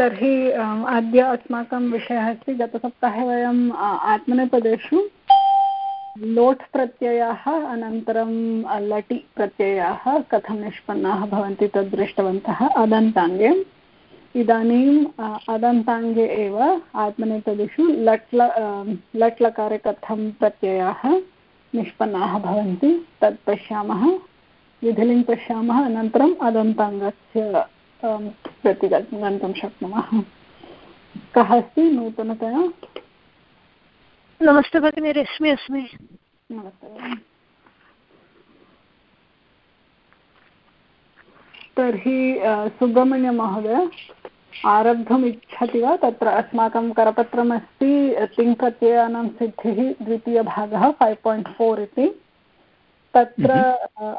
तर्हि अद्य अस्माकं विषयः अस्ति, गतसप्ताहे वयम् आत्मनेपदेषु लोट् प्रत्ययाः, अनन्तरं लटि प्रत्ययाः कथं निष्पन्नाः भवन्ति तद् दृष्टवन्तः, अदन्ताङ्गे। इदानीम् अदन्ताङ्गे एव आत्मनेपदेषु लट् लट् लकारे कथं प्रत्ययाः निष्पन्नाः भवन्ति तत् पश्यामः, विधिलिङ्ग् पश्यामः, अनन्तरम् अदन्ताङ्गस्य प्रति गन्तुं शक्नुमः। कः अस्ति नूतनतया? नमस्ते भगिनी रश्मि अस्मि। नमस्ते। तर्हि सुब्रह्मण्यमहोदय आरब्धुम् इच्छति वा? तत्र अस्माकं करपत्रमस्ति तिङ्प्रत्ययानां सिद्धिः द्वितीयभागः फैव् पायिण्ट् फोर् इति। तत्र।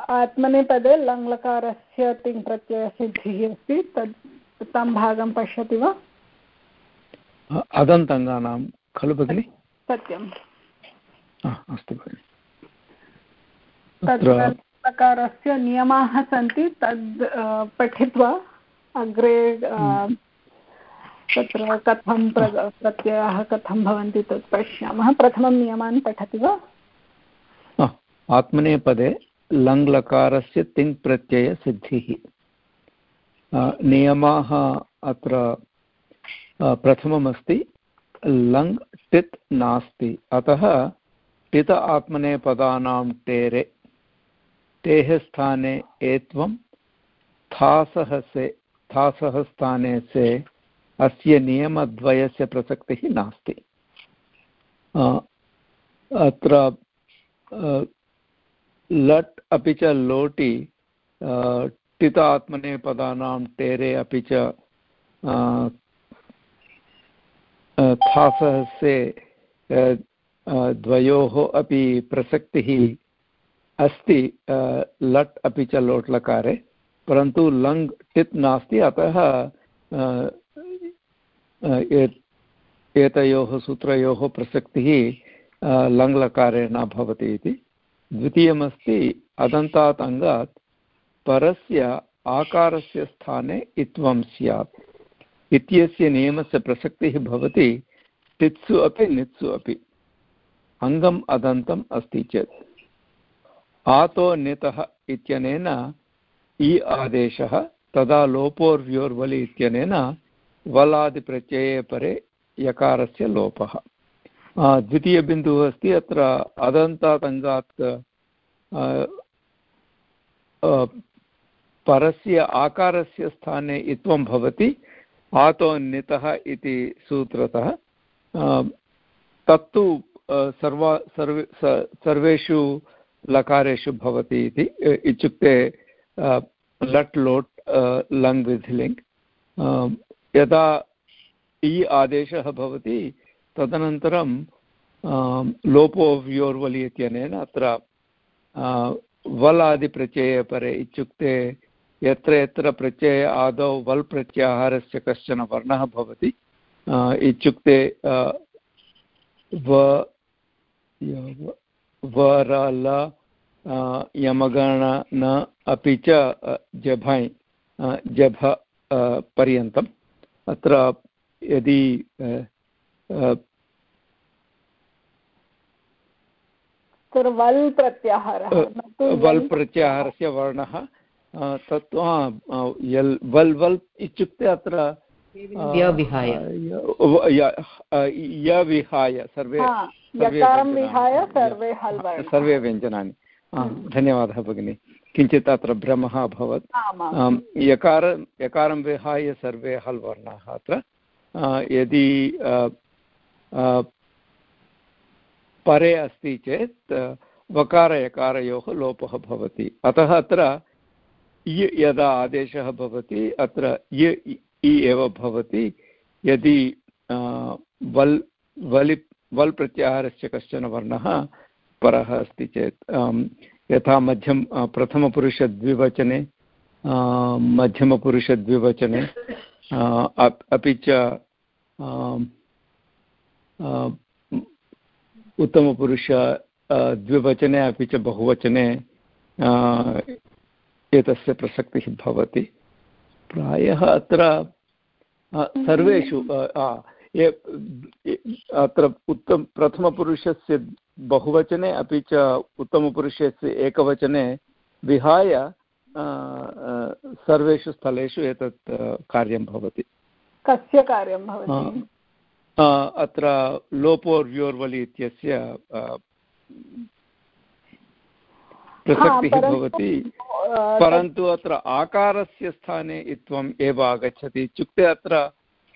आत्मनेपदे लङ्लकारस्य तिङ् प्रत्ययसिद्धिः अस्ति। तद् तं भागं पश्यति वा? अदन्तङ्गानां खलु भगिनि? सत्यम्। अस्तु भगिनि। तत्र लकारस्य नियमाः सन्ति तद् पठित्वा अग्रे हम्म। तत्र कथं प्रत्ययाः कथं भवन्ति तत् पश्यामः। प्रथमं नियमान् पठति वा? आत्मनेपदे लङ्लकारस्य तिङ् प्रत्ययसिद्धिः नियमाः अत्र प्रथममस्ति, लङ् टित् नास्ति। अतः टित आत्मनेपदानां टेरे टेः स्थाने एत्वं थासः से थासः स्थाने से अस्य नियमद्वयस्य प्रसक्तिः नास्ति। अत्र लट् अपि च लोटि टित आत्मनेपदानां टेरे अपि च थासहसे द्वयोः अपि प्रसक्तिः अस्ति लट् अपि च लोट् लकारे परन्तु लङ् टित् नास्ति, अतः एतयोः सूत्रयोः प्रसक्तिः लङ्लकारे न भवति इति। द्वितीयमस्ति, अदन्तात् अङ्गात् परस्य आकारस्य स्थाने इत्वं स्यात्। इत्यस्य नियमस्य प्रसक्तिः भवति टित्सु अपि नित्सु अपि। अङ्गम् अदन्तम् अस्ति चेत्। आतो नितः इत्यनेन इ आदेशः तदा लोपोर्व्योर्वलि इत्यनेन, वलादिप्रत्यये परे यकारस्य लोपः। द्वितीयबिन्दुः अस्ति, अत्र अदन्तातङ्गात् परस्य आकारस्य स्थाने इत्वं भवति आतोन्नितः इति सूत्रतः तत्तु सर्वा, सर्वे सर्वेषु लकारेषु भवति इति इत्युक्ते लट् लोट् लङ् विधिलिङ्ग् यदा इ आदेशः भवति, तदनन्तरं लोपो व्योर्वलि इत्यनेन अत्र वल् आदिप्रत्यये परे इत्युक्ते यत्र यत्र प्रत्यये आदौ वल् प्रत्याहारस्य कश्चन वर्णः भवति। इत्युक्ते व वरल यमगण न अपि च जभै जभ पर्यन्तम्। अत्र यदि वल् प्रत्याहारः वल् प्रत्याहारस्य वर्णः। तत् यल् वल् वल् इत्युक्ते अत्र विहाय यविहाय सर्वे सर्वे व्यञ्जनानि। धन्यवादः भगिनि। किञ्चित् अत्र भ्रमः अभवत्। यकार यकारं विहाय सर्वे हल् वर्णाः अत्र यदि परे अस्ति चेत् वकारयकारयोः लोपः भवति। अतः अत्र इ यदा आदेशः भवति, अत्र य, इ एव भवति। यदि वल्, वलि, वल् प्रत्याहारस्य कश्चन वर्णः परः अस्ति चेत् यथा मध्यम प्रथमपुरुषद्विवचने मध्यमपुरुषद्विवचने अपि च उत्तमपुरुष द्विवचने अपि च बहुवचने एतस्य प्रसक्तिः भवति। प्रायः अत्र सर्वेषु अत्र उत्तम प्रथमपुरुषस्य बहुवचने अपि च उत्तमपुरुषस्य एकवचने विहाय सर्वेषु स्थलेषु एतत् कार्यं भवति। कस्य कार्यं भवति? अत्र लोपोर्व्योर्वलि इत्यस्य प्रसक्तिः भवति। परन्तु अत्र आकारस्य स्थाने इत्वम् एव आगच्छति। इत्युक्ते अत्र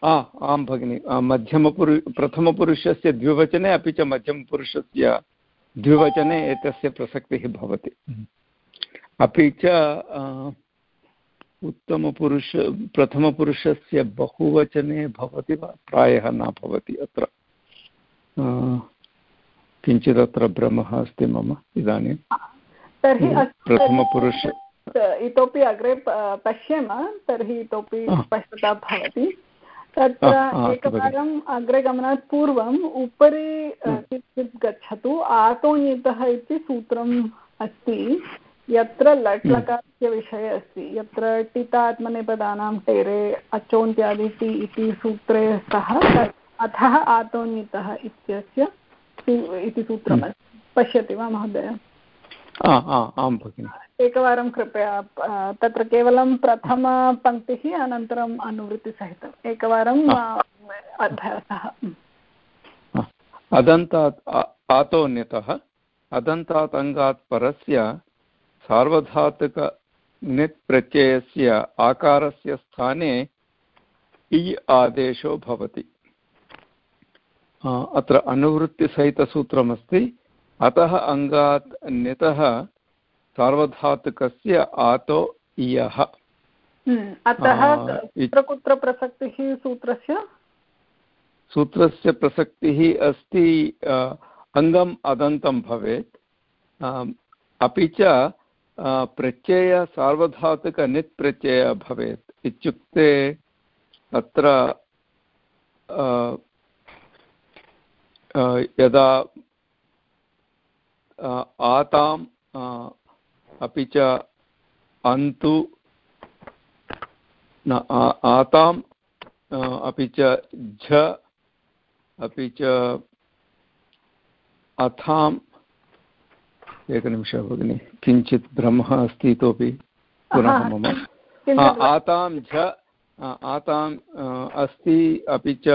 आं भगिनि मध्यमपुरु प्रथमपुरुषस्य द्विवचने अपि च मध्यमपुरुषस्य द्विवचने एतस्य प्रसक्तिः भवति। अपि च उत्तमपुरुष प्रथमपुरुषस्य बहुवचने भवति वा? प्रायः न भवति अत्र। किञ्चित् अत्र भ्रमः अस्ति मम इदानीं। तर्हि प्रथमपुरुष। इतोपि अग्रे पश्येम तर्हि इतोपि स्पष्टता भवति। तत्र एकवारम् अग्रे गमनात् पूर्वम् उपरि किञ्चित् गच्छतु। आतोनितः इति सूत्रम् अस्ति। यत्र लट् हम्म। लकारस्य विषये अस्ति। यत्र टितात्मनेपदानां टेरे अचोन्त्यादि टि इति सूत्रे स्तः अथः आतोन्यतः इत्यस्य इति सूत्रमस्ति हम्म। पश्यति वा महोदय? आं भगिनि। एकवारं कृपया तत्र केवलं प्रथमपङ्क्तिः अनन्तरम् अनुवृत्तिसहितम्। एकवारम् अभ्यासः। अदन्तात् आतोन्यतः अदन्तात् अङ्गात् परस्य सार्वधातुक नित् प्रत्ययस्य आकारस्य स्थाने इ आदेशो भवति। अत्र अनुवृत्तिसहितसूत्रमस्ति। अतः अङ्गात् नितः सार्वधातुकस्य आतो इयः। हम्म, अतः कुत्र कुत्र प्रसक्तिः सूत्रस्य? सूत्रस्य प्रसक्तिः अस्ति अङ्गम् अदन्तं भवेत्। अपि च प्रत्यय सार्वधातुकनित् प्रत्ययः भवेत् इत्युक्ते अत्र यदा आताम् अपि च अन्तु न आताम् अपि च झ अपि च अथाम्। एकनिमिषः भगिनि किञ्चित् भ्रमः अस्ति इतोपि पुनः मम। आतां झ आताम् अस्ति अपि च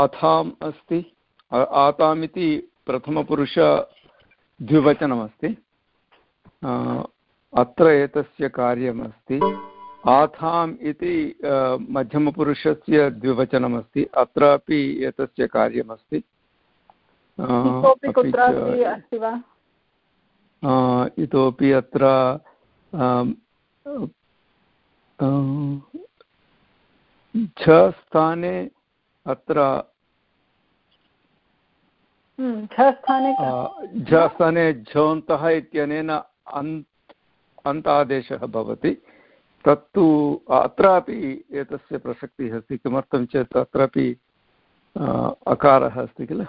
आथाम् अस्ति। आताम् इति प्रथमपुरुष द्विवचनमस्ति। अत्र एतस्य कार्यमस्ति। आथाम् इति मध्यमपुरुषस्य द्विवचनमस्ति। अत्रापि एतस्य कार्यमस्ति। इतोपि अत्र झ स्थाने अत्र स्थाने झोन्तः इत्यनेन अन्त् अन्तादेशः भवति। तत्तु अत्रापि एतस्य प्रसक्तिः अस्ति। किमर्थं चेत् अत्रापि अकारः अस्ति किल?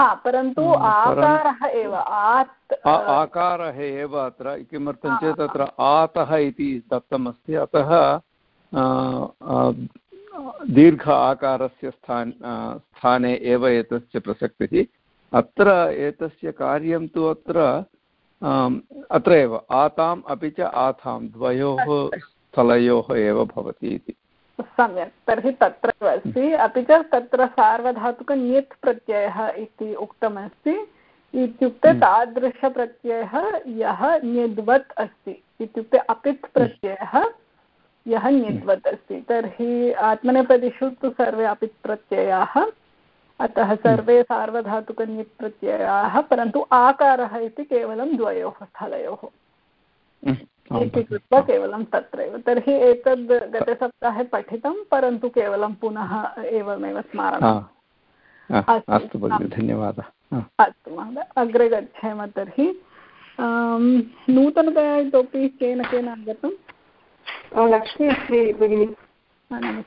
परन्तु आकारः एव आकारः एव अत्र। किमर्थं चेत् अत्र आतः इति दत्तमस्ति। अतः दीर्घ आकारस्य स्थान् स्थाने एव एतस्य प्रसक्तिः। अत्र एतस्य कार्यं तु अत्र अत्र एव आताम् अपि च आथां द्वयोः स्थलयोः एव भवति इति। सम्यक् तर्हि तत्रैव अस्ति। अपि च तत्र सार्वधातुकनियत् प्रत्ययः इति उक्तमस्ति। इत्युक्ते हम्म। तादृशप्रत्ययः यः न्यद्वत् अस्ति। इत्युक्ते अपित् प्रत्ययः यः न्यद्वत् अस्ति तर्हि आत्मनेपदिषु तु सर्वे अपित् प्रत्ययाः। अतः सर्वे सार्वधातुकनियत् प्रत्ययाः परन्तु आकारः इति केवलं द्वयोः स्थलयोः। हम्म। इति कृत्वा केवलं तत्रैव। तर्हि एतद् गतसप्ताहे पठितं परन्तु केवलं पुनः एवमेव स्मारणम्। अस्तु भगिनि धन्यवादः। अस्तु महोदय अग्रे गच्छेम तर्हि। नूतनतया इतोपि केन केन आगतं लक्ष्मी अस्मि भगिनि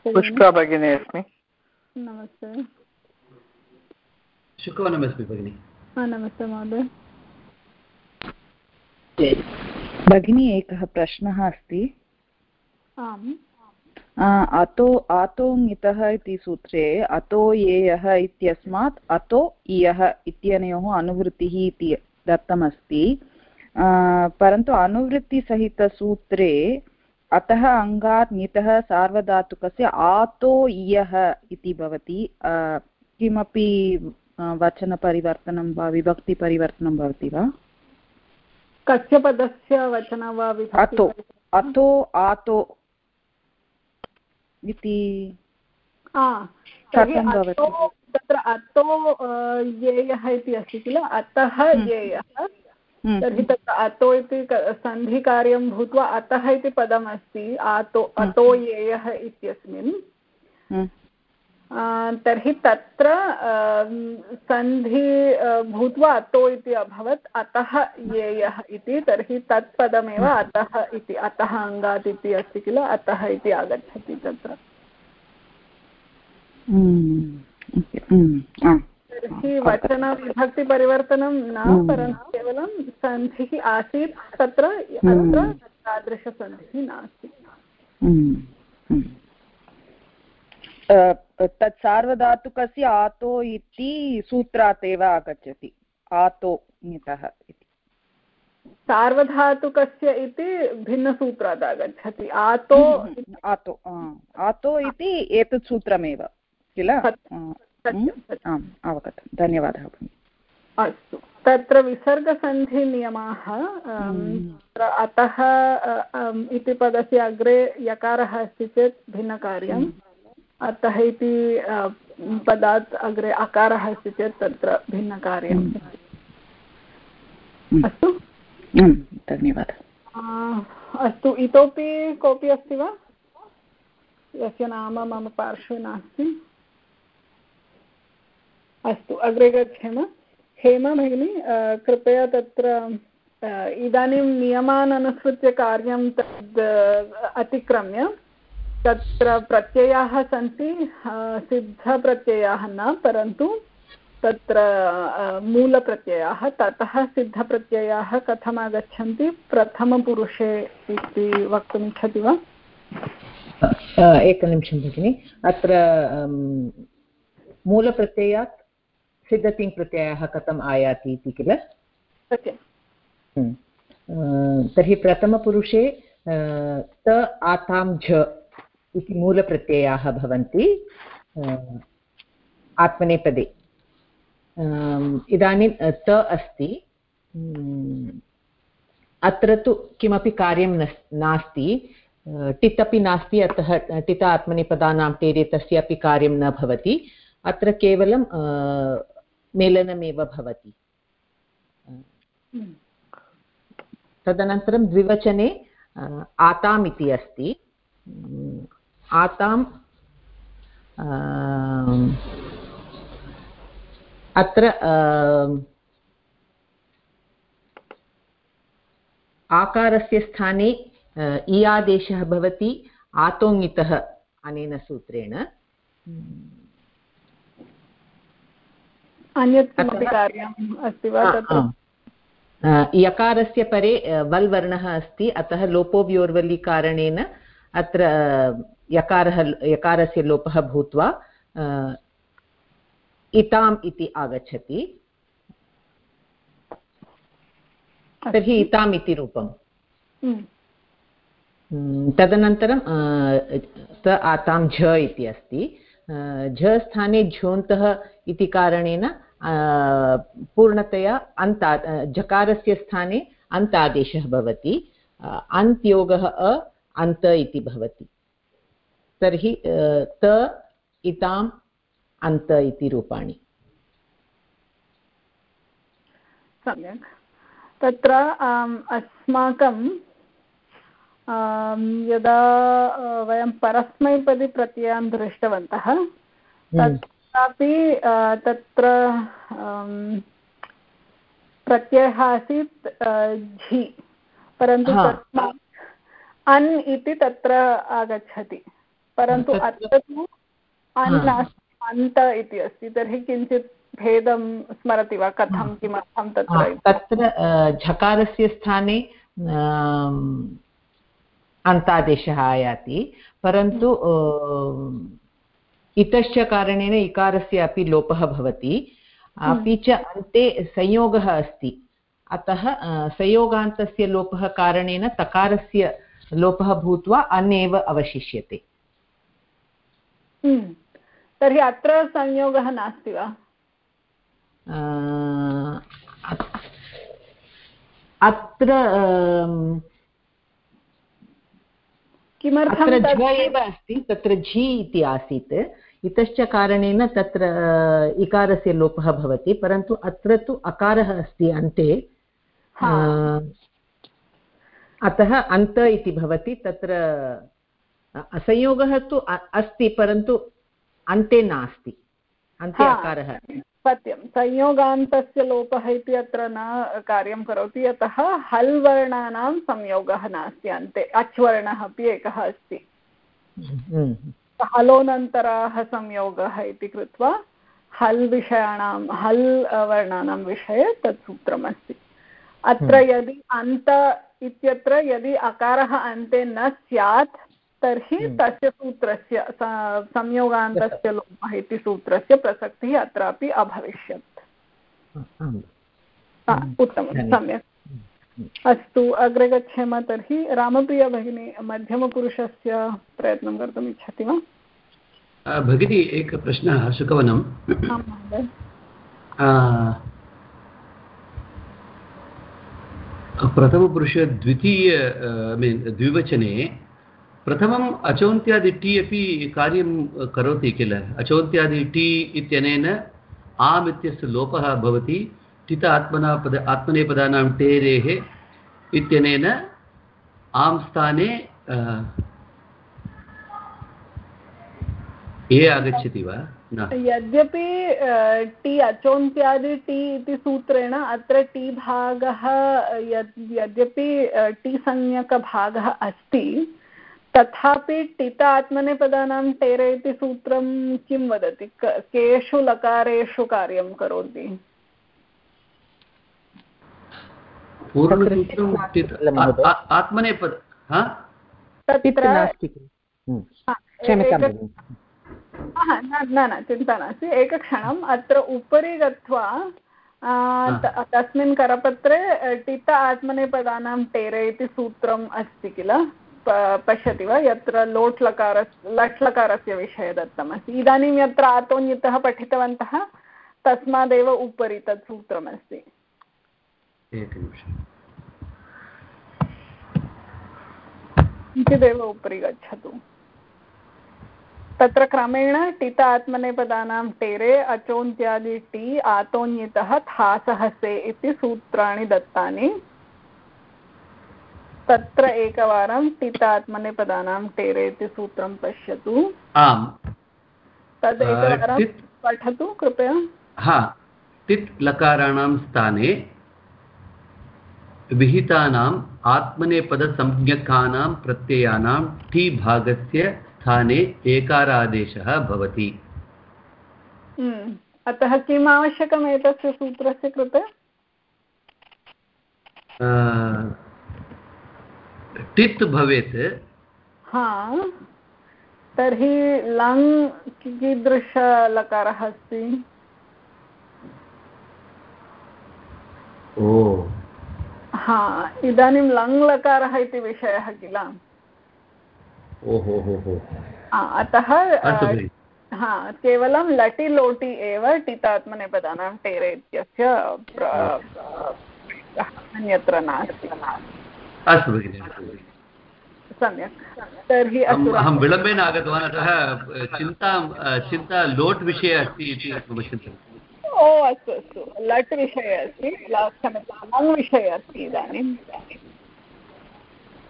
पुष्पा भगिनी अस्मि नमस्ते शुभवनमस्मि भगिनि नमस्ते महोदय भगिनी एकः प्रश्नः अस्ति आम् अतो आतोङ्गितः इति सूत्रे अतो येयः इत्यस्मात् अतो इयः इत्यनयोः अनुवृत्तिः इति दत्तमस्ति परन्तु अनुवृत्तिसहितसूत्रे अतः अङ्गात् ङितः सार्वधातुकस्य आतो इयः इति भवति किमपि वचनपरिवर्तनं वा विभक्तिपरिवर्तनं भवति वा कस्य पदस्य वचनं वा अतो अतो आतो इति कथं भवति तत्र अतो येयः इति अस्ति किल अतः हम्म। येयः। तर्हि तत्र अतो इति सन्धिकार्यं भूत्वा अतः इति पदमस्ति आतो हम्म। अतो येयः इत्यस्मिन्। तर्हि तत्र सन्धि भूत्वा अतो इति अभवत् अतः येयः इति तर्हि तत् पदमेव अतः इति अतः अङ्गात् इति अस्ति किल अतः इति आगच्छति तत्र। तर्हि वचनविभक्तिपरिवर्तनं न परन्तु केवलं सन्धिः आसीत् तत्र अत्र तादृशसन्धिः नास्ति। तत् सार्वधातुकस्य आतो इति सूत्रात् एव आगच्छति आतो ङितः इति। सार्वधातुकस्य इति भिन्नसूत्रात् आगच्छति आतो आतो आतो इति एतत् सूत्रमेव किल? आम् अवगतं। धन्यवादः अस्तु। तत्र विसर्गसन्धिनियमाः अतः इति पदस्य अग्रे यकारः अस्ति चेत् भिन्नकार्यं अतः इति पदात् अग्रे अकारः अस्ति चेत् तत्र भिन्नकार्यम्। हम्म। अस्तु? हम्म, धन्यवादः। अस्तु। इतोपि कोऽपि अस्ति वा? यस्य नाम मम पार्श्वे नास्ति। अस्तु, अग्रे गच्छेम। हेमा भगिनी कृपया तत्र इदानीं नियमान् अनुसृत्य कार्यं तद् अतिक्रम्य। तत्र प्रत्ययाः सन्ति सिद्धप्रत्ययाः न, परन्तु तत्र मूलप्रत्ययाः, ततः सिद्धप्रत्ययाः कथम् आगच्छन्ति? प्रथमपुरुषे इति वक्तुम् इच्छति वा? एकनिमिषं भगिनि। अत्र मूलप्रत्ययात् सिद्धतिङ् प्रत्ययः कथम् आयाति इति किल सत्यं तर्हि प्रथमपुरुषे त आतां झ इति मूलप्रत्ययाः भवन्ति आत्मनेपदे। इदानीं त अस्ति अत्र तु किमपि कार्यं नास्ति टित् अपि नास्ति अतः टित आत्मनेपदानां टेरे तस्य अपि कार्यं न भवति। अत्र केवलं मेलनमेव भवति। तदनन्तरं द्विवचने आताम् इति अस्ति। आताम् अत्र आकारस्य स्थाने इ आदेशः भवति, आतोङ्गितः अनेन सूत्रेण। अन्यत् किमपि कार्यम् अस्ति वा यकारस्य परे वल् वर्णः अस्ति अतः लोपोव्योर्वल्लिकारणेन अत्र यकारः यकारस्य लोपः भूत्वा इताम् इति आगच्छति। तर्हि इताम् इति रूपम्। हम्म। हम्म, तदनन्तरं त आतां झ इति अस्ति। झ स्थाने झोन्तः इति कारणेन पूर्णतया अन्ता झकारस्य स्थाने अन्तादेशः भवति अन्त्योगः अ अन्त इति भवति। तर्हि त इताम् अन्त इति रूपाणि। सम्यक्। तत्र अस्माकं यदा वयं परस्मैपदी प्रत्ययान् दृष्टवन्तः हम्म। तत्रापि तत्र प्रत्ययः आसीत् झि परन्तु अन् इति तत्र आगच्छति। परन्तु अत्र तु अन् नास्ति अन्त इति अस्ति। तर्हि किञ्चित् भेदं स्मरति वा? कथं किमर्थं तत्र तत्र झकारस्य स्थाने अन्तादेशः आयाति। परन्तु इतश्च कारणेन इकारस्य अपि लोपः भवति। अपि च अन्ते संयोगः अस्ति। अतः संयोगान्तस्य लोपः कारणेन तकारस्य लोपः भूत्वा अन् एव अवशिष्यते। हम्म। तर्हि अत्र संयोगः नास्ति वा? अत्र किमर्थं झ एव अस्ति तत्र झि इति आसीत्। इतश्च कारणेन तत्र इकारस्य लोपः भवति परन्तु अत्र तु अकारः अस्ति अन्ते। अतः अन्त इति भवति तत्र संयोगः तु अस्ति परन्तु अन्ते नास्ति। अन्ते अकारः। सत्यं। संयोगान्तस्य लोपः इति अत्र न कार्यं करोति। यतः हल् वर्णानां संयोगः नास्ति अन्ते। अच् वर्णः अपि एकः अस्ति। हम्म। हलोनन्तराः संयोगः इति कृत्वा हल् विषयाणां हल् वर्णानां विषये तत् सूत्रमस्ति। अत्र हम्म। यदि अन्त इत्यत्र यदि अकारः अन्ते न स्यात् तर्हि हम्म। तस्य सूत्रस्य संयोगान्तस्य लोपः इति सूत्रस्य प्रसक्तिः अत्रापि अभविष्यत्। उत्तमं सम्यक्। अस्तु अग्रे गच्छेम तर्हि रामप्रिया भगिनी मध्यमपुरुषस्य प्रयत्नं कर्तुम् इच्छति वा? भगिनी एकः प्रश्नः सुकवनं प्रथमपुरुषद्वितीय मीन् द्विवचने प्रथमम् अचौन्त्यादि टि अपि कार्यं करोति किल? अचौन्त्यादि टि इत्यनेन आम् इत्यस्य लोपः भवति टित आत्मना पद, आत्मनेपदानां टेरेः इत्यनेन आम् स्थाने ए आगच्छति वा? यद्यपि टि अचोन्त्यादि टि इति सूत्रेण अत्र टि भागः, यद्, यद्यपि टि संज्ञकभागः अस्ति तथापि टित आत्मनेपदानां टेरे इति सूत्रं किं वदति? केषु लकारेषु कार्यं करोति। आत्मनेपद न न चिन्ता नास्ति। एकक्षणम् अत्र उपरि गत्वा तस्मिन् करपत्रे टित आत्मनेपदानां टेरे इति सूत्रम् अस्ति किल? पश्यति वा यत्र लोट् लकार लट् लकारस्य विषये दत्तमस्ति। इदानीं यत्र आतोन्यतः पठितवन्तः तस्मादेव उपरि तत् सूत्रमस्ति। किञ्चिदेव उपरि गच्छतु। तत्र क्रमेण टित आत्मनेपदानां टेरे अचोन्त्यादि टि आतोन्यतः थासः से इति सूत्राणि दत्तानि। तत्र एकवारं टितात्मनेपदानां टेरे इति सूत्रं पश्यतु। आम्। तदेकवारं पठतु कृपया। हा टित् लकाराणां स्थाने विहितानाम् आत्मनेपदसंज्ञकानां प्रत्ययानां टि भागस्य स्थाने एकारादेशः भवति। हम्म, अतः किम् आवश्यकम् एतस्य सूत्रस्य कृते? टित् भवेत्। हा तर्हि लङ् कीदृशलकारः अस्ति? ओ। हा इदानीं लङ् लकारः इति विषयः किल? अतः हा केवलं लटि लोटि एव टितात्मनेपदानां टेरे इत्यस्य अन्यत्र नास्ति। अस्तु भगिनि सम्यक्। तर्हि अहं विलम्बेन आगतवान् अतः चिन्तां चिन्ता लोट् विषये अस्ति इति मम चिन्तनम्। ओ अस्तु अस्तु। लट् विषये अस्ति क्षम्यतां लङ् विषये अस्ति इदानीम्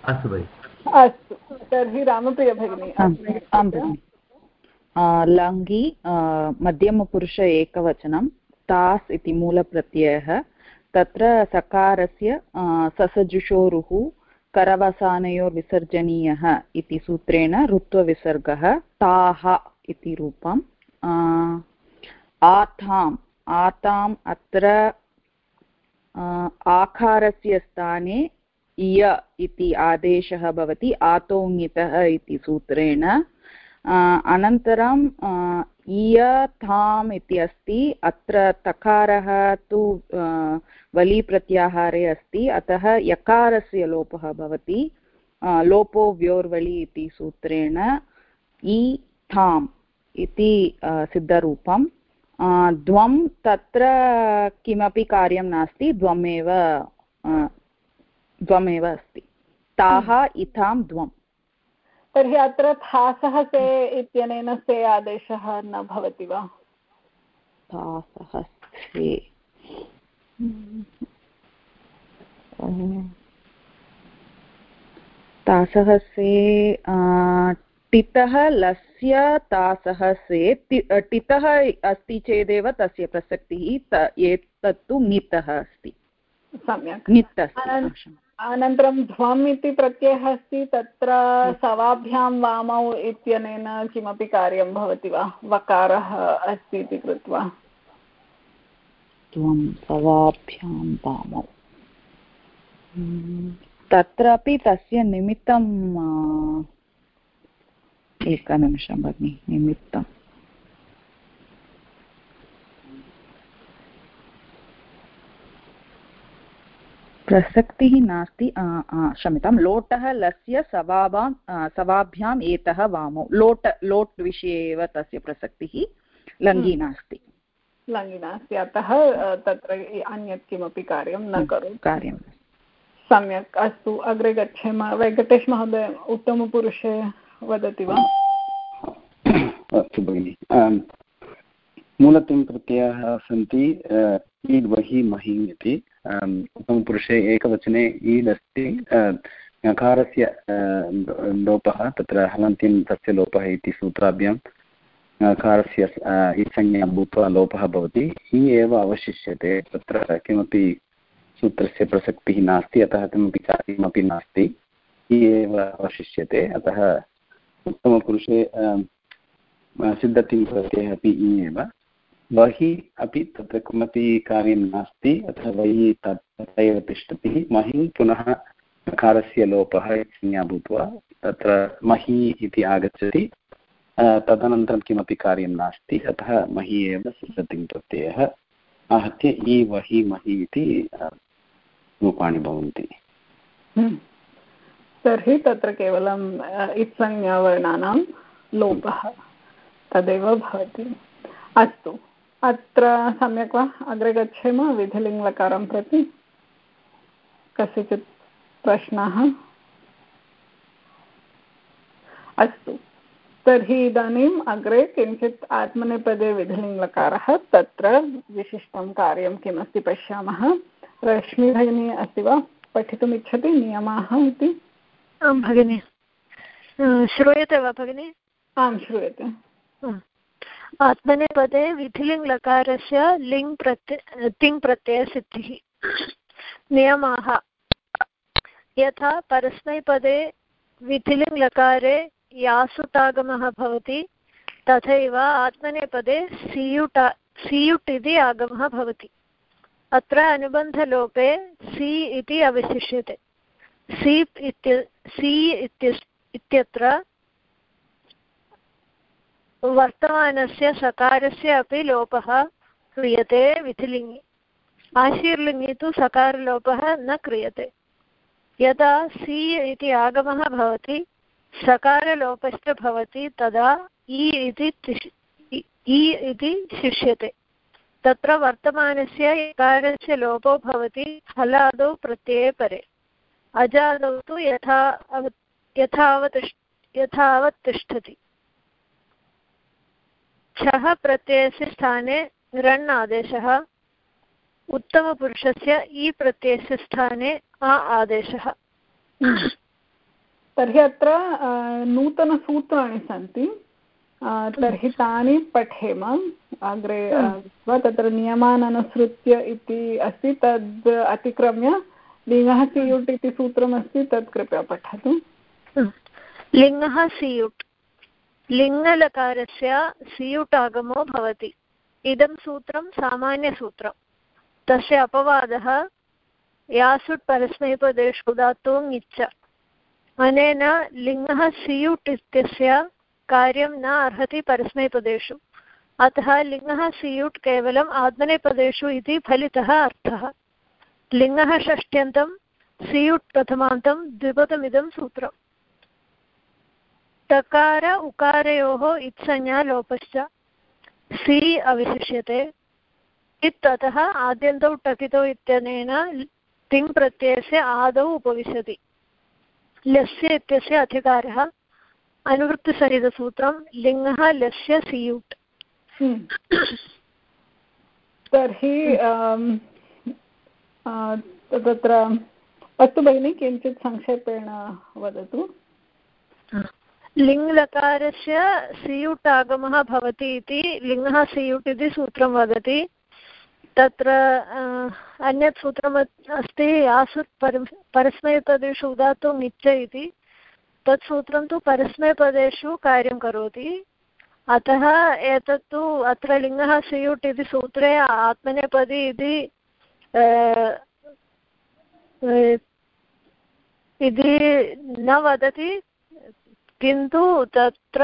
अस्तु भगिनि। अस्तु। तर्हि रामप्रिय भगिनी लङ्घि मध्यमपुरुष एकवचनं तास् इति मूलप्रत्ययः। तत्र सकारस्य ससजुषोरुः, करवसानयोर्विसर्जनीयः इति सूत्रेण ऋत्वविसर्गः ताः इति रूपम् आथाम्। आताम् अत्र आकारस्य स्थाने इय इति आदेशः भवति, आतोङ्गितः इति सूत्रेण। अनन्तरं इयथाम् इति अस्ति, अत्र तकारः तु वलिप्रत्याहारे अस्ति। अतः यकारस्य लोपः भवति। लोपो व्योर्वलि इति सूत्रेण इ थाम् इति सिद्धरूपं। द्वं तत्र किमपि कार्यं नास्ति। द्वमेव द्वमेव अस्ति। ताः इथां द्वम् तर्हि अत्र थासः से इत्यनेन से आदेशः न भवति वा? तासः से तासः से टितः लस्य तासः से टितः अस्ति चेदेव तस्य प्रसक्तिः एतत्तु ङितः अस्ति। सम्यक्। अस्ति अनन्तरं ध्वम् इति प्रत्ययः अस्ति तत्र सवाभ्यां वामौ इत्यनेन किमपि कार्यं भवति वा? वकारः अस्ति इति कृत्वा। त्वं सवाभ्यां वामौ। तत्रापि तस्य निमित्तं एकनिमिषं भगिनि निमित्तम् प्रसक्तिः नास्ति क्षम्यतां लोटः लस्य सवाभां सवाभ्याम् एतः वामौ। लोट लोट् विषये एव तस्य प्रसक्तिः लङ्घि हम्म। नास्ति। लङ्घि नास्ति। अतः तत्र अन्यत् किमपि कार्यं न करोतु कार्यं सम्यक्। अस्तु अग्रे गच्छेम। वेङ्कटेश महोदय उत्तमपुरुषे वदति वा? अस्तु भगिनि। मूलतिं प्रत्ययाः सन्ति ईड् वहि महिम् इति। उत्तमपुरुषे एकवचने ईड् अस्ति। नकारस्य लोपः तत्र हलन्त्यं तस्य लोपः इति सूत्राभ्यां नकारस्य संज्ञा भूत्वा, लोपः भवति। इ एव अवशिष्यते। तत्र किमपि सूत्रस्य प्रसक्तिः नास्ति, अतः किमपि कार्यमपि नास्ति। इ एव अवशिष्यते। अतः उत्तमपुरुषे सिद्धतिं प्रत्ययः अपि इ एव। बहिः अपि तत्र किमपि कार्यं नास्ति। अतः बहिः तत् एव तिष्ठति। महिः पुनः नकारस्य लोपः संज्ञा भूत्वा, तत्र मही इति आगच्छति। तदनन्तरं किमपि कार्यं नास्ति, अतः मही एव सिद्धतिं प्रत्ययः आहत्य इ वहि महि इति रूपाणि भवन्ति। हम्म। तर्हि तत्र केवलम् इत्संज्ञावर्णानां लोपः तदेव भवति। अस्तु। अत्र सम्यक् वा? अग्रे गच्छेम विधिलिङ्गलकारं प्रति। कस्यचित् प्रश्नाः? अस्तु। तर्हि इदानीम् अग्रे किञ्चित् आत्मनेपदे विधिलिङ्गलकारः तत्र विशिष्टं कार्यं किमस्ति पश्यामः। रश्मिभगिनी अस्ति वा? पठितुम् इच्छति नियमाः इति? आं भगिनि। श्रूयते वा भगिनि? आं श्रूयते। आत्मनेपदे विधिलिङ् लकारस्य लिङ् प्रत्यय तिङ् प्रत्ययसिद्धिः। नियमाः। यथा परस्मैपदे विधिलिङ् लकारे यासुतागमः भवति, तथैव आत्मनेपदे सीयुटा सीयुट् इति आगमः भवति। अत्र अनुबन्धलोपे सि इति अवशिष्यते। सीप् इत्य, सि इत्यत्र वर्तमानस्य सकारस्य अपि लोपः क्रियते विधिलिङ्गि। आशीर्लिङ्गि तु सकारलोपः न क्रियते। यदा सि इति आगमः भवति सकारलोपश्च भवति तदा इ इति इ इति शिष्यते। तत्र वर्तमानस्य यकारस्य लोपो भवति हलादौ प्रत्यये परे। अजादौ तु यथा यथावत् यथावत् तिष्ठति छः प्रत्ययस्य स्थाने रण् आदेशः। उत्तमपुरुषस्य इ प्रत्ययस्य स्थाने आ आदेशः। तर्हि अत्र नूतनसूत्राणि सन्ति। तर्हि तानि पठेम अग्रे वा तत्र नियमान् अनुसृत्य इति अस्ति तद् अतिक्रम्य लिङ्गः सियुट् इति सूत्रमस्ति तत् कृपया पठतु। लिङ्गः सियुट्। लिङ्गलकारस्य सियुटागमो भवति। इदं सूत्रं सामान्यसूत्रं। तस्य अपवादः यासुट् परस्मैपदेषु इच्छ। अनेन लिङ्गः सियुट् इत्यस्य कार्यं न अर्हति परस्मैपदेषु अतः लिङ्गः सियुट् केवलम् आत्मनेपदेषु इति फलितः अर्थः। लिङ्गः षष्ट्यन्तं, सियुट् प्रथमान्तं, द्विपदमिदं सूत्रम्। तकार उकारयोः इत्संज्ञा लोपश्च। सि अविशिष्यते। इत्यतः आद्यन्तौ टकितौ इत्यनेन तिङ् आदौ उपविशति। लस्य इत्यस्य अधिकारः अनुवृत्तिसहितसूत्रं लिङ्गः लस्य सियुट्। तर्हि तत्र अस्तु भगिनि किञ्चित् संक्षेपेण वदतु. लिङ्लकारस्य सियुट् आगमः भवति इति लिङ्गः सियुट् इति सूत्रं वदति. तत्र अन्यत् सूत्रम् अस्ति आसुत् पर परस्मैपदेषु उदात्तुम् इच्छ इति। तत् सूत्रं तु परस्मैपदेषु कार्यं करोति। अतः एतत्तु अत्र लिङ्गः सियुट् इति सूत्रे आत्मनेपदी इति इति न वदति। किन्तु तत्र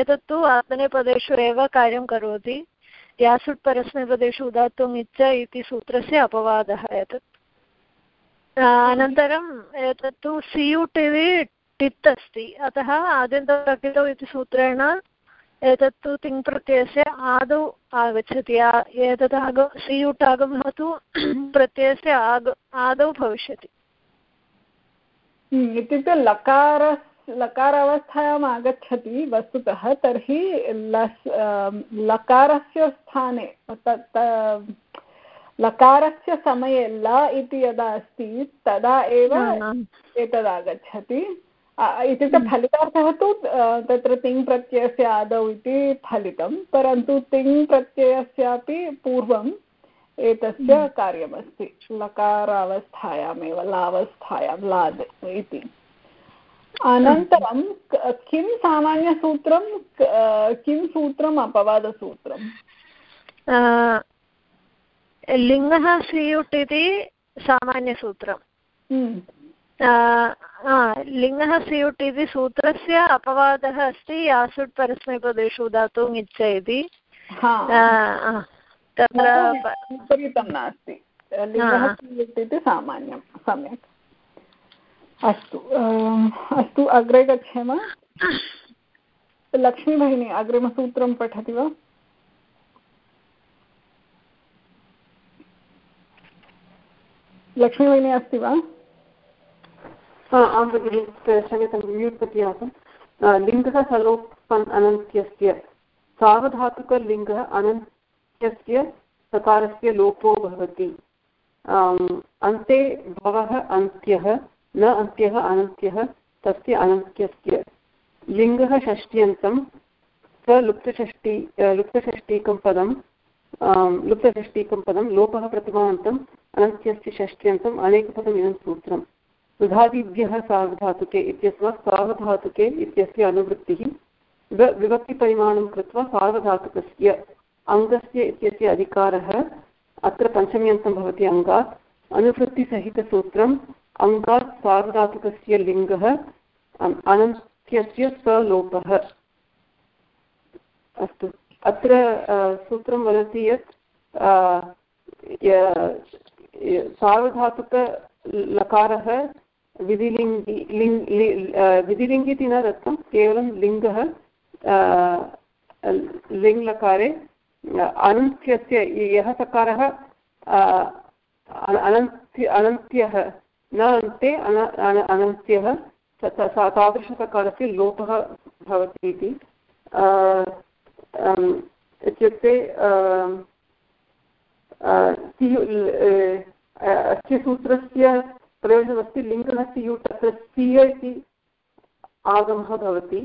एतत्तु आत्मनेपदेषु एव कार्यं करोति। यासुट् परस्मैपदेषु उदात्तुम् इच्छ इति सूत्रस्य अपवादः एतत्। अनन्तरम् एतत्तु सियुट् इति टित् अस्ति। अतः आद्यन्तप्रकृतौ इति सूत्रेण एतत्तु तिङ्प्रत्ययस्य आदौ आगच्छति। एतत् आग सियुट् आगमः तु प्रत्ययस्य आग, आदौ भविष्यति। इत्युक्ते लकार लकारावस्थायाम् आगच्छति वस्तुतः तर्हि लस् लकारस्य स्थाने तत् लकारस्य समये ल इति यदा अस्ति तदा एव एतदागच्छति इत्युक्ते हम्म। फलितार्थः तु तत्र तिङ् प्रत्ययस्य आदौ इति फलितं परन्तु तिङ् प्रत्ययस्यापि पूर्वम् एतस्य हम्म। कार्यमस्ति लकारावस्थायामेव लावस्थायां लाद् इति अनन्तरं किं सामान्यसूत्रं किं सूत्रम् अपवादसूत्रम्? लिङ्गः स्वीयुट् इति सामान्यसूत्रं हम्म। लिङ्गः स्यूट् इति सूत्रस्य अपवादः अस्ति यासुट् परस्मैपदेषु दातुम् इच्छ इति। तत्र विपरीतं नास्ति। लिङ्गः स्यूट् इति सामान्यं सम्यक्। अस्तु अस्तु, अग्रे गच्छेम। लक्ष्मीभगिनी, अग्रिमसूत्रं पठति वा? लक्ष्मीभगिनी अस्ति वा? आं भगिनि क्षम्यतां म्यूट् प्रति आसं लिङ्गः सलोपन् अनन्त्यस्य सावधातुकलिङ्गः अनन्त्यस्य सकारस्य लोपो भवति। अन्ते भवः अन्त्यः। न अन्त्यः अनन्त्यः, तस्य अनन्त्यस्य। लिङ्गः षष्ट्यन्तं स्वलुप्तषष्टि लुप्तषष्टीकं पदं लुप्तषष्टीकं पदं, लोपः प्रथमान्तम् अनन्त्यस्य षष्ट्यन्तम् अनेकपदम् इदं सूत्रं सुधादिभ्यः सार्वधातुके इत्यस्मात् सार्वधातुके इत्यस्य अनुवृत्तिः। विभक्तिपरिमाणं कृत्वा सार्वधातुकस्य अङ्गस्य इत्यस्य अधिकारः, अत्र पञ्चम्यन्तं भवति अङ्गात्। अनुवृत्तिसहितसूत्रं अङ्गात् सार्वधातुकस्य लिङ्गः अनन्त्यस्य सलोपः अस्तु। अत्र सूत्रं वदति यत् सार्वधातुकलकारः विधिलिङ्गि, लिङ् विधिलिङ्गि इति न दत्तं, केवलं लिङ्गः लिङ्लकारे अनन्त्यस्य यः सकारः अनन्त्य, अनन्त्यः न अन्ते अनन्त्यः तादृशप्रकारस्य लोपः भवति इति। इत्युक्ते अस्य सूत्रस्य प्रयोजनमस्ति लिङ्गः स्यु तत्र स्थिय इति आगमः भवति।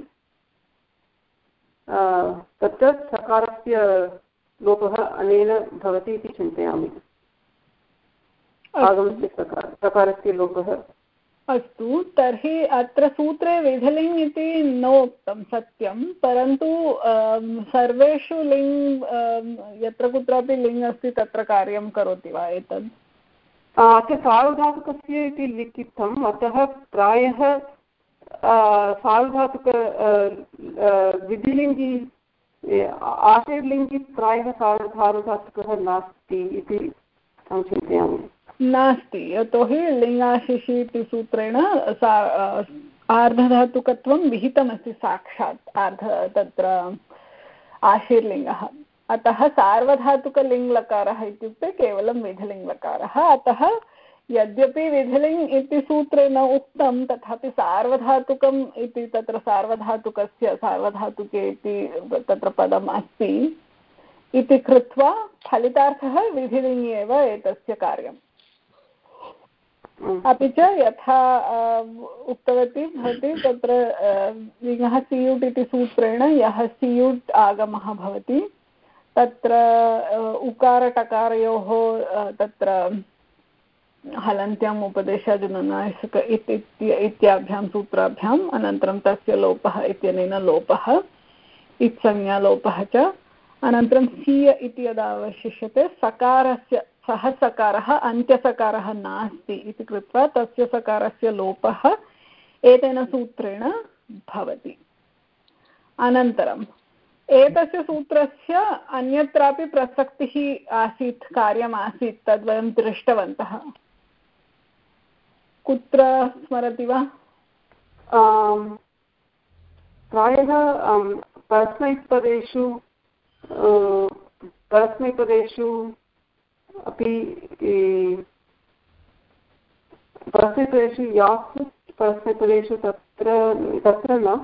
तत्र सकारस्य लोपः अनेन भवति इति चिन्तयामि। आगमस्य प्रकारस्य लोपः अस्तु तर्हि अत्र सूत्रे विधलिङ् इति नोक्तं सत्यं परन्तु सर्वेषु लिङ् यत्र कुत्रापि लिङ् अस्ति तत्र कार्यं करोति वा एतद्? अत्र सार्वधातुकस्य इति लिखितम् अतः प्रायः सार्वधातुक विधिलिङ्गि आशीर्लिङ्गि प्रायः सार्वधातुकः नास्ति इति अहं चिन्तयामि नास्ति। यतोहि लिङ्गाशिषि सूत्रेण सा आर्धधातुकत्वं विहितमस्ति साक्षात् आर्ध, तत्र आशीर्लिङ्गः। अतः सार्वधातुकलिङ्लकारः इत्युक्ते केवलं विधिलिङ्लकारः अतः यद्यपि विधिलिङ् इति सूत्रेण उक्तं, तथापि सार्वधातुकम् इति तत्र सार्वधातुकस्य, सार्वधातुके इति तत्र पदम् अस्ति। इति कृत्वा फलितार्थः विधिलिङ्गि एव एतस्य कार्यम्। अपि च यथा उक्तवती भवती तत्र लिङ्गः सियुट् इति सूत्रेण यः सियुट् आगमः भवति, तत्र उकारटकारयोः तत्र हलन्त्यम् उपदेशादिननायसक इत्याभ्यां सूत्राभ्याम्, अनन्तरं तस्य लोपः इत्यनेन लोपः इत्संज्ञालोपः च, अनन्तरं सीय इति यदा अवशिष्यते सकारस्य सः सकारः अन्त्यसकारः नास्ति इति कृत्वा तस्य सकारस्य लोपः एतेन सूत्रेण भवति। अनन्तरम्, एतस्य सूत्रस्य अन्यत्रापि प्रसक्तिः आसीत् कार्यमासीत् तद्वयं दृष्टवन्तः। कुत्र स्मरति वा? प्रायः परस्मैपदेषु परस्मैपदेषु अपि परस्मैपदेषु यास् परस्मैपदेषु तत्र तत्र न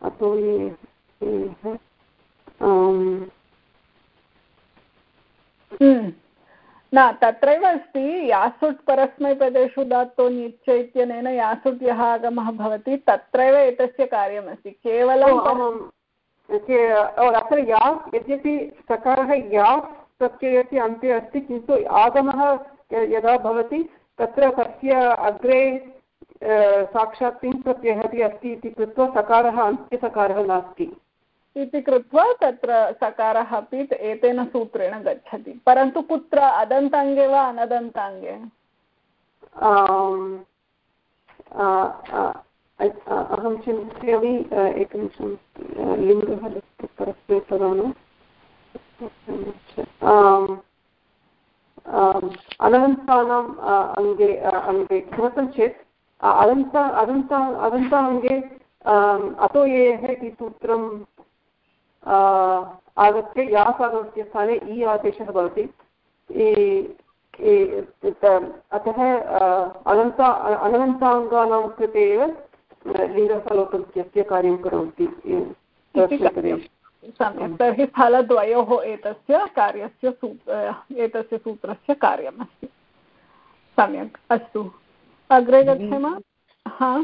अतो न तत्रैव अस्ति यासुट् परस्मैपदेषु दात्तो निच्च इत्यनेन यासुट् यः आगमः भवति तत्रैव एतस्य कार्यमस्ति केवलं अत्र यास् यद्यपि सकारः यास् प्रत्ययस्य अन्ते अस्ति किन्तु आगमः यदा भवति तत्र तस्य अग्रे साक्षात् तिङ् प्रत्ययः अपि अस्ति इति कृत्वा सकारः अन्त्यसकारः नास्ति। इति कृत्वा तत्र सकारः अपि एतेन सूत्रेण गच्छति। परन्तु कुत्र अदन्ताङ्गे वा अनदन्ताङ्गे? अहं चिन्तयामि एकनिमिषं लिङ्गः परस्परपदानाम् अनन्तानाम् अङ्गे अङ्गे किमर्थं चेत् अदन्त अदन्त अदन्त अङ्गे अतो येः इति सूत्रं आगत्य यासागस्य स्थाने इ आदेशः भवति। अतः अनन्त, अनन्ताङ्गानां कृते एव लिङ्गफलोपस्य कार्यं करोति सम्यक् तर्हि फलद्वयोः एतस्य कार्यस्य सूत्र एतस्य सूत्रस्य कार्यमस्ति। सम्यक्। अस्तु। अग्रे गच्छेम?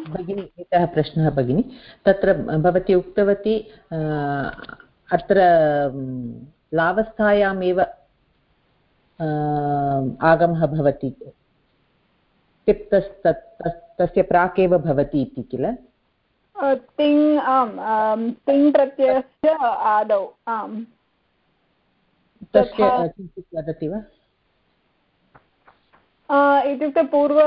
भगिनि एकः प्रश्नः भगिनि। तत्र भवती उक्तवती अत्र लावस्थायामेव आगमः भवति। तस्य प्राक् एव भवति इति किल तिङ् आम् तिङ् प्रत्ययस्य आदौ आम्। तस्य किञ्चित् वदति वा? इत्युक्ते पूर्व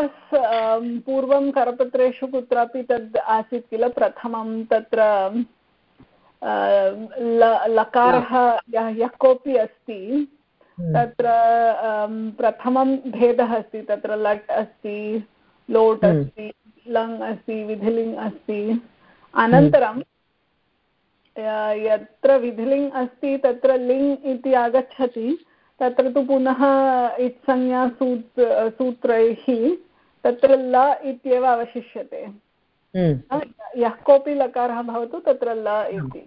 पूर्वं करपत्रेषु कुत्रापि तद् आसीत् किल? प्रथमं तत्र लकारः यः कोऽपि अस्ति तत्र प्रथमं भेदः अस्ति तत्र लट् अस्ति लोट् अस्ति लङ् अस्ति विधिलिङ् अस्ति। अनन्तरं यत्र विधिलिङ् अस्ति तत्र लिङ् इति आगच्छति तत्र तु पुनः इत्संज्ञा सूत् सूत्रैः तत्र ल इत्येव अवशिष्यते। यः कोऽपि लकारः भवतु तत्र ल इति।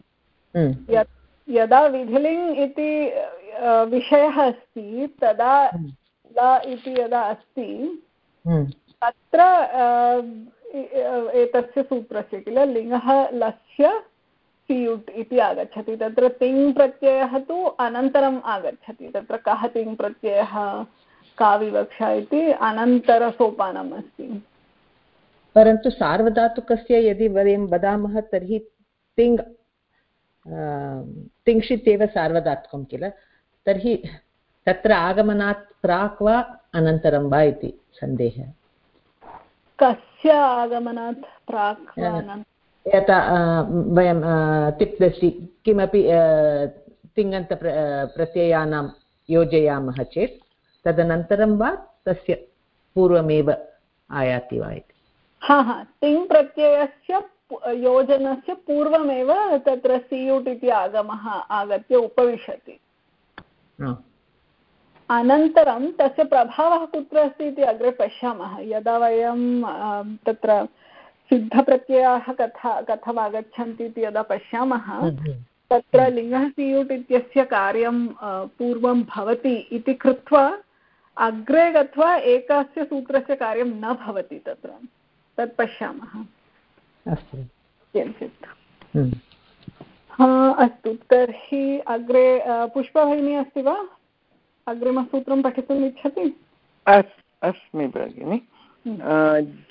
यदा विधिलिङ् इति विषयः अस्ति तदा ल इति यदा अस्ति तत्र एतस्य सूत्रस्य किल लिङ्गः लस्य सियुट् इति आगच्छति तत्र तिङ् प्रत्ययः तु अनन्तरम् आगच्छति तत्र कः तिङ् प्रत्ययः का विवक्षा इति अनन्तरसोपानम् अस्ति। परन्तु सार्वधातुकस्य यदि वयं वदामः तर्हि तिङ् तिङ्क्षित् एव सार्वधातुकं किल? तर्हि तत्र आगमनात् प्राक् वा अनन्तरं वा इति सन्देहः? कस्य आगमनात् प्राक् यथा वयं तिप्दशि किमपि तिङन्त प्रत्ययानां योजयामः चेत् तदनन्तरं वा तस्य पूर्वमेव आयाति वा इति? हा हा तिङ् प्रत्ययस्य योजनस्य पूर्वमेव तत्र सियुट् इति आगमः आगत्य उपविशति। अनन्तरं तस्य प्रभावः कुत्र अस्ति इति अग्रे पश्यामः। यदा वयं तत्र सिद्धप्रत्ययाः कथा कथम् आगच्छन्ति इति यदा पश्यामः तत्र लिङ्गः सियुट् इत्यस्य कार्यं पूर्वं भवति इति कृत्वा अग्रे गत्वा एकस्य सूत्रस्य कार्यं न भवति तत्र। तत् पश्यामः। अस्तु। किञ्चित्। अस्तु तर्हि अग्रे पुष्पभगिनी अस्ति वा? अग्रिमसूत्रं पठितुम् इच्छति? अस् अस्मि भगिनि।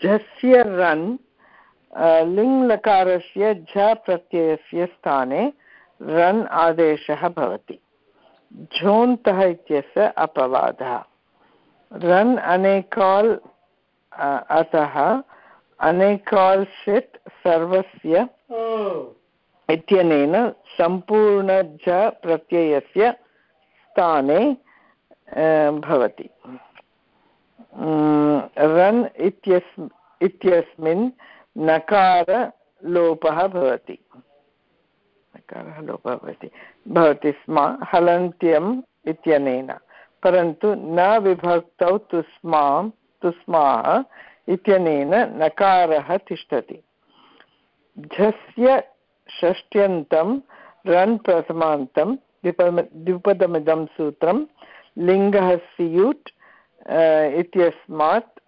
झस्य रन् लिङ्लकारस्य झ प्रत्ययस्य स्थाने रन् आदेशः भवति। झोन्तः इत्यस्य अपवादः। रन् अनेकाल् अतः अनेकाल्षित् सर्वस्य इत्यनेन सम्पूर्णज प्रत्ययस्य स्थाने भवति। रन् इत्यस्, इत्यस्मिन् नकारलोपः भवति। नकारः लोपः भवति। भवति स्म, हलन्त्यम् इत्यनेन। परन्तु न विभक्तौ तुस्मां तुस्माः इत्यनेन नकारः तिष्ठति। झस्य षष्ट्यन्तं, रन् प्रथमान्तं द्विपदमिदं सूत्रं, लिङ्गः स्यूट् इत्यस्मात्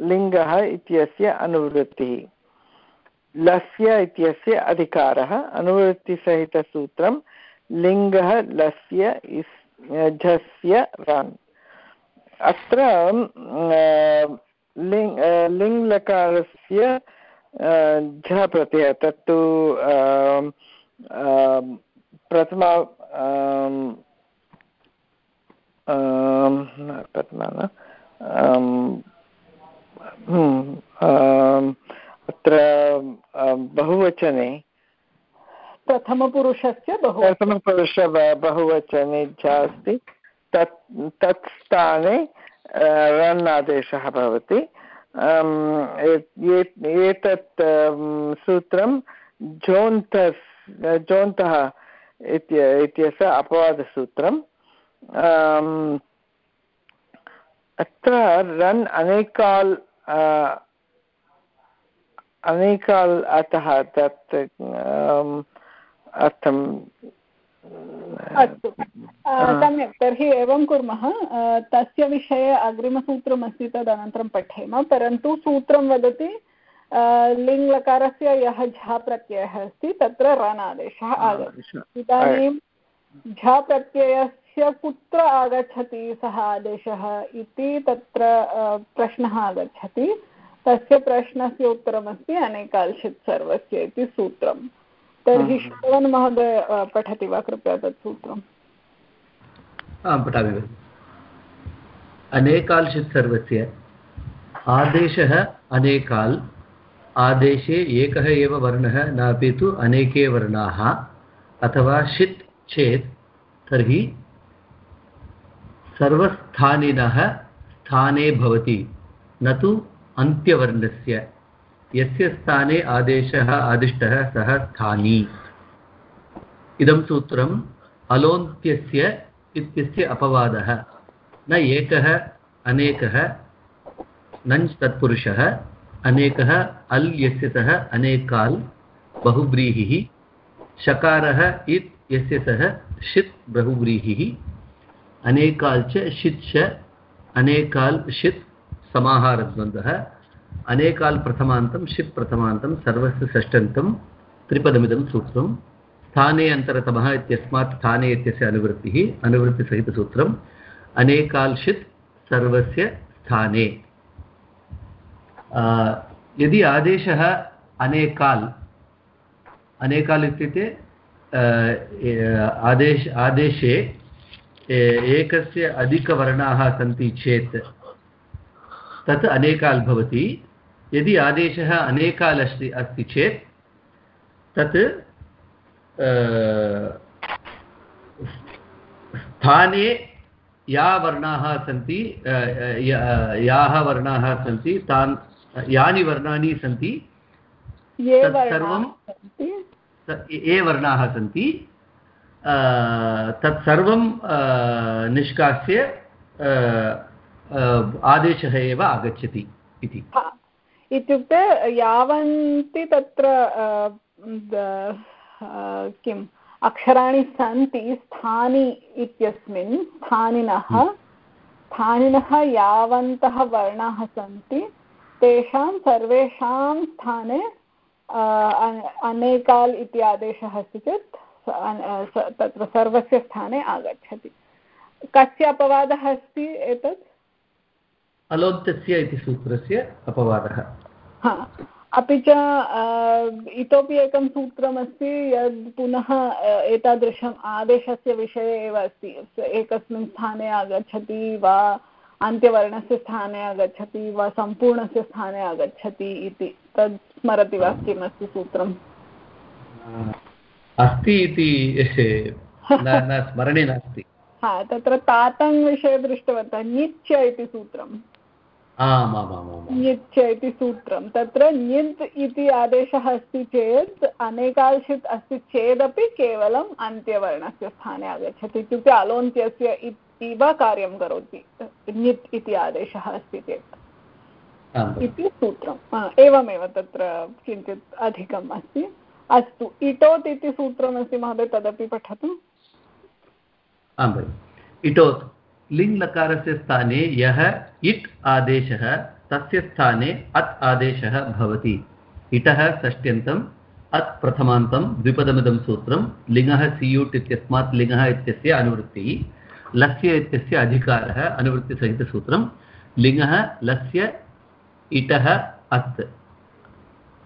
लिङ्गः इत्यस्य अनुवृत्तिः। लस्य इत्यस्य अधिकारः, अनुवृत्तिसहितसूत्रं, लिङ्गः लस्य झस्य रन्। अत्र लिङ् लिङ्लकारस्य झ प्रत्ययः तत्तु प्रथमा प्रथमा न अत्र बहुवचने। प्रथमपुरुषस्य बहु प्रथमपुरुष बहुवचने झ अस्ति। तत् तत् स्थाने रन् आदेशः भवति। एतत् सूत्रं जोन्त जोन्तः इत्यस्य अपवादसूत्रम् अत्र रन् अनेकाल् अनेकाल् अतः तत् अर्थं अस्तु. सम्यक्. तर्हि एवं कुर्मः. तस्य विषये अग्रिमसूत्रमस्ति तदनन्तरं पठेम परन्तु सूत्रं वदति लिङ्लकारस्य यः झा प्रत्ययः अस्ति तत्र रन् आदेशः आगच्छति इदानीं झा प्रत्ययस्य कुत्र आगच्छति सः आदेशः इति तत्र प्रश्नः आगच्छति. तस्य प्रश्नस्य उत्तरमस्ति अनेकाल्षित् सर्वस्य इति सूत्रं तर्हि श्रवण महोदय पठति वा कृपया तत् सूत्रम् आं पठामि अनेकाल्षित् सर्वस्य आदेशः अनेकाल् आदेशे एकः एव वर्णः न अपि तु अनेके वर्णाः अथवा षित् चेत् तर्हि सर्वस्थानिनः स्थाने भवति न तु अन्त्यवर्णस्य। यस्य स्थाने आदेशः आदिष्टः सः स्थानी। इदं सूत्रम् अलोन्त्यस्य इत्यस्य अपवादः। न एकः, अनेकः नञ् तत्पुरुषः, अनेकः, अल् यस्य सः, अनेकाल्, बहुव्रीहिः, शकारः इत् यस्य सः, षित् बहुव्रीहिः, अनेकाल् च षित् च अनेकाल् षित् समाहारद्वन्द्वः अनेकाल् प्रथमान्तं षित् प्रथमान्तं, सर्वस्य षष्ठन्तं त्रिपदमिदं सूत्रं, स्थाने अन्तरतमः इत्यस्मात् स्थाने इत्यस्य अनुवृत्तिः, अनुवृत्तिसहितसूत्रम्, अनेकाल् सर्वस्य स्थाने। यदि आदेशः अनेकाल् अनेकाल् इत्युक्ते आदेश, आदेशे एकस्य अधिकवर्णाः सन्ति चेत् तत् अनेकाल् भवति। यदि आदेशः अनेकाल् अस्ति अस्ति चेत् तत् स्थाने या वर्णाः सन्ति याः वर्णाः सन्ति तान् यानि वर्णानि सन्ति तत्सर्वं ये वर्णाः सन्ति। तत्सर्वं निष्कास्य आदेशः एव आगच्छति इति। इत्युक्ते यावन्ति तत्र किम् अक्षराणि सन्ति स्थानि इत्यस्मिन् स्थानिनः। स्थानिनः यावन्तः वर्णाः सन्ति। तेषां सर्वेषां स्थाने अनेकाल् इति आदेशः अस्ति चेत् तत्र सर्वस्य स्थाने आगच्छति। कस्य अपवादः अस्ति एतत्? अलोन्तस्य इति सूत्रस्य अपवादः। हा अपि च इतोपि एकं सूत्रमस्ति यद् पुनः एतादृशम् आदेशस्य विषये एव अस्ति। एकस्मिन् स्थाने आगच्छति वा अन्त्यवर्णस्य स्थाने आगच्छति वा सम्पूर्णस्य स्थाने आगच्छति इति। तत् स्मरति वा किमस्ति सूत्रम्? अस्ति इति स्मरणे नास्ति। हा तत्र तातङ् विषये दृष्टवन्तः निच् इति सूत्रम्। ञिच् इति सूत्रं। तत्र ञिद् इति आदेशः अस्ति चेत् अनेकांशित् अस्ति चेदपि केवलम् अन्त्यवर्णस्य स्थाने आगच्छति। इत्युक्ते अलोन्त्यस्य इव कार्यं करोति। ञित् इति आदेशः अस्ति चेत्। इति सूत्रम्। एवमेव तत्र किञ्चित् अधिकम् अस्ति। अस्तु इटोत् इति सूत्रमस्ति महोदय तदपि पठतु। आं भगिनि। इटोत्। लिङ् लकारस्य स्थाने यः इट् आदेशः, तस्य स्थाने अत् आदेशः भवति। इटः षष्ट्यन्तम् अत् प्रथमान्तं, द्विपदमिदं सूत्रं लिङः सियुट् इत्यस्मात् लिङः इत्यस्य अनुवृत्तिः, लस्य इत्यस्य अधिकारः, अनुवृत्तिसहितसूत्रं लिङः लस्य इटः अत्।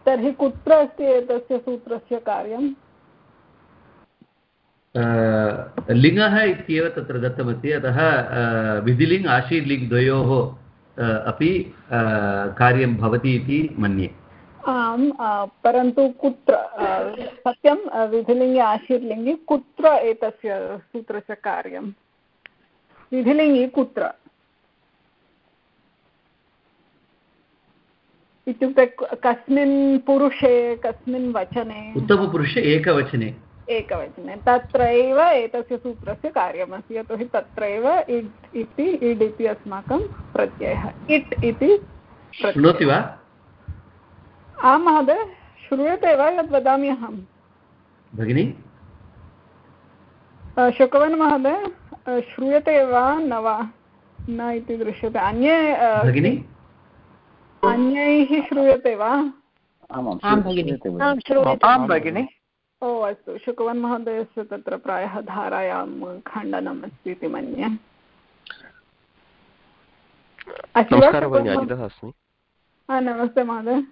तर्हि कुत्र अस्ति एतस्य सूत्रस्य कार्यम् लिङ्गः इत्येव तत्र दत्तमस्ति। अतः विधिलिङ् आशीर्लिङ् द्वयोः अपि कार्यं भवति इति मन्ये। आम् परन्तु कुत्र सत्यं विधिलिङ्गे आशीर्लिङ्गे कुत्र एतस्य सूत्रस्य कार्यं? विधिलिङ्गे कुत्र? इत्युक्ते कस्मिन् पुरुषे कस्मिन् वचने? उत्तमपुरुषे एकवचने। एकवचने। तत्रैव एतस्य सूत्रस्य कार्यमस्ति यतोहि तत्रैव इट् इति इड् इति अस्माकं प्रत्ययः। इट् इति शृणोति वा? आं महोदय श्रूयते वा यद् वदामि अहं? भगिनि? शुकवन् महोदय श्रूयते वा न वा? न इति दृश्यते। अन्ये भगिनि? अन्यैः श्रूयते वा? आं भगिनि। ओ अस्तु। शुकवन् महोदयस्य तत्र प्रायः धारायां खण्डनम् अस्ति इति मन्ये। नमस्ते महोदय।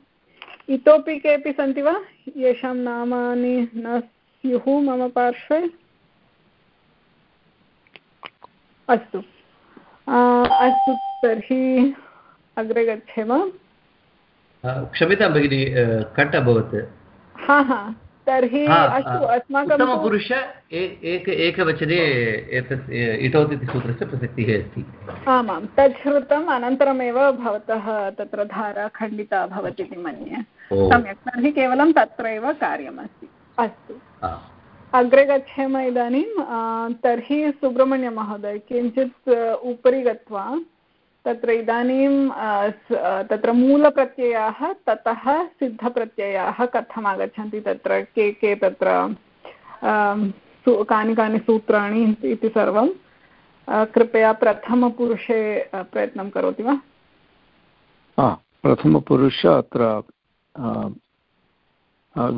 इतोपि केऽपि सन्ति वा? येषां नामानि न स्युः मम पार्श्वे? अस्तु। अस्तु तर्हि अग्रे गच्छेम। क्षम्यतां भगिनि कट् अभवत्। हा हा। तर्हि अस्तु अस्माकं एक एकवचने एतत् इटोत् इति सूत्रस्य प्रसक्तिः अस्ति। आमां तत् श्रुतम् अनन्तरमेव भवतः तत्र धारा खण्डिता भवति इति मन्ये। सम्यक् तर्हि केवलं तत्रैव कार्यमस्ति। अस्तु। अग्रे गच्छेम इदानीं तर्हि सुब्रह्मण्यमहोदय किञ्चित् उपरि गत्वा तत्र इदानीं तत्र मूलप्रत्ययाः ततः सिद्धप्रत्ययाः कथम् आगच्छन्ति? तत्र के के तत्र कानि कानि सूत्राणि इति सर्वं? कृपया प्रथमपुरुषे प्रयत्नं करोति वा? प्रथमपुरुष अत्र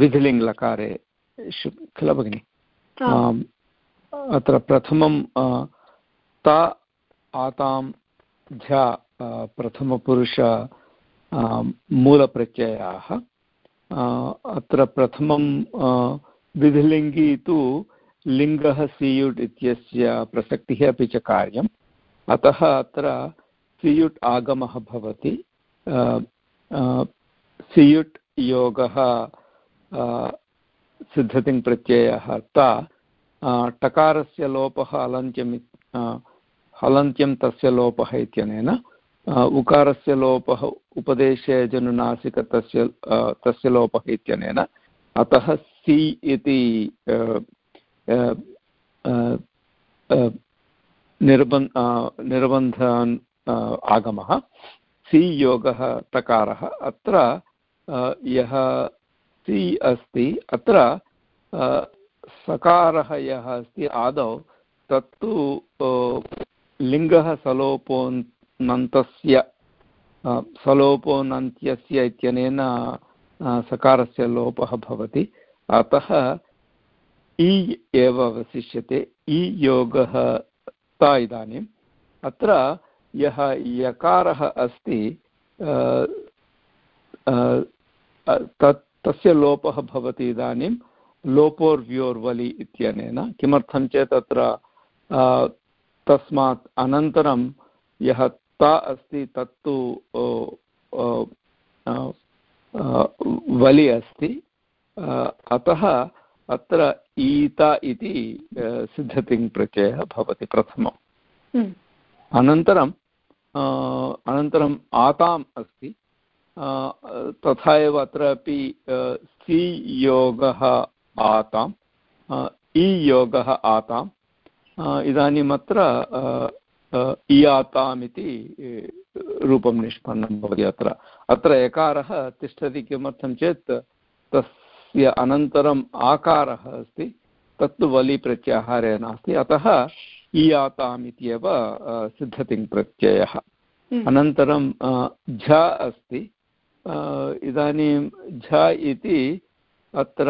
विधिलिङ्लकारे किल भगिनि? अत्र प्रथमं ता आतां झ प्रथमपुरुष मूलप्रत्ययाः। अत्र प्रथमं विधिलिङ्गी तु लिङ्गः सियुट् इत्यस्य प्रसक्तिः अपि च कार्यम्। अतः अत्र सियुट् आगमः भवति। सियुट् योगः सिद्धतिङ् प्रत्ययः ता टकारस्य लोपः अलन्त्यम् हलन्त्यं तस्य लोपः इत्यनेन उकारस्य लोपः, उपदेशे जनुनासिक तस्य तस्य लोपः इत्यनेन, अतः सि इति निर्बन् निर्बन्धान् आगमः। सि योगः तकारः। अत्र यः सि अस्ति, अत्र सकारः यः अस्ति, आदौ, तत्तु लिङ्गः सलोपोनन्तस्य सलोपोनन्त्यस्य इत्यनेन सकारस्य लोपः भवति। अतः इ एव अवशिष्यते इ योगः ता इदानीम्। अत्र यः यकारः अस्ति तत्, तस्य लोपः भवति इदानीं लोपोर्व्योर्वलि इत्यनेन। किमर्थं चेत् अत्र तस्मात् अनन्तरं यः ता अस्ति तत्तु वलि अस्ति। अतः अत्र ईता इति सिद्धतिङ् प्रत्ययः भवति प्रथमम्। हम्म। अनन्तरं अनन्तरम् आताम् अस्ति। तथा एव अत्रापि सि योगः आताम्। इ योगः आताम्। इदानीम् अत्र इयाताम् इति रूपं निष्पन्नं भवति अत्र। अत्र एकारः तिष्ठति किमर्थं चेत् तस्य अनन्तरम् आकारः अस्ति तत्तु वलि प्रत्याहारे नास्ति। अतः इयाताम् इत्येव सिद्धतिङ् प्रत्ययः हम्म। अनन्तरं झ अस्ति। इदानीं झ इति अत्र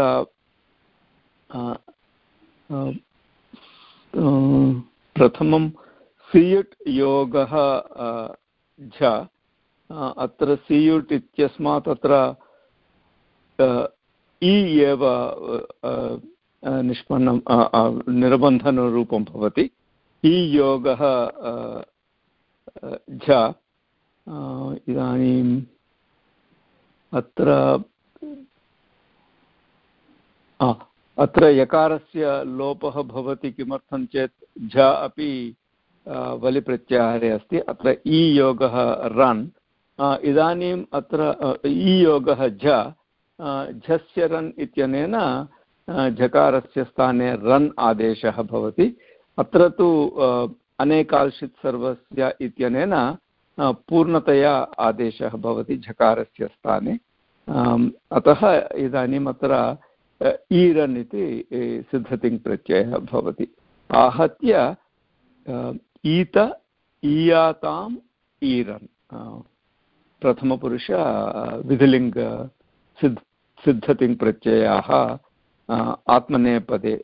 प्रथमं सियुट् योगः झ अत्र सियुट् इत्यस्मात् अत्र इ एव निष्पन्नं निर्बन्धनरूपं भवति। इ योगः झ इदानीम् अत्र अत्र यकारस्य लोपः भवति किमर्थं चेत् झ अपि वलिप्रत्याहारे अस्ति। अत्र इ योगः रन्। इदानीम् अत्र इ योगः झ। झस्य रन् इत्यनेन झकारस्य स्थाने रन् आदेशः भवति। अत्र तु अनेकाल्षित् सर्वस्य इत्यनेन पूर्णतया आदेशः भवति झकारस्य स्थाने। अतः इदानीम् अत्र ईरन् इति सिद्धतिङ् प्रत्ययः भवति। आहत्य ईत, ईयाताम्, ईरन्। प्रथमपुरुष विधिलिङ्ग, सिद्ध सिद्धतिङ् प्रत्ययाः आत्मनेपदे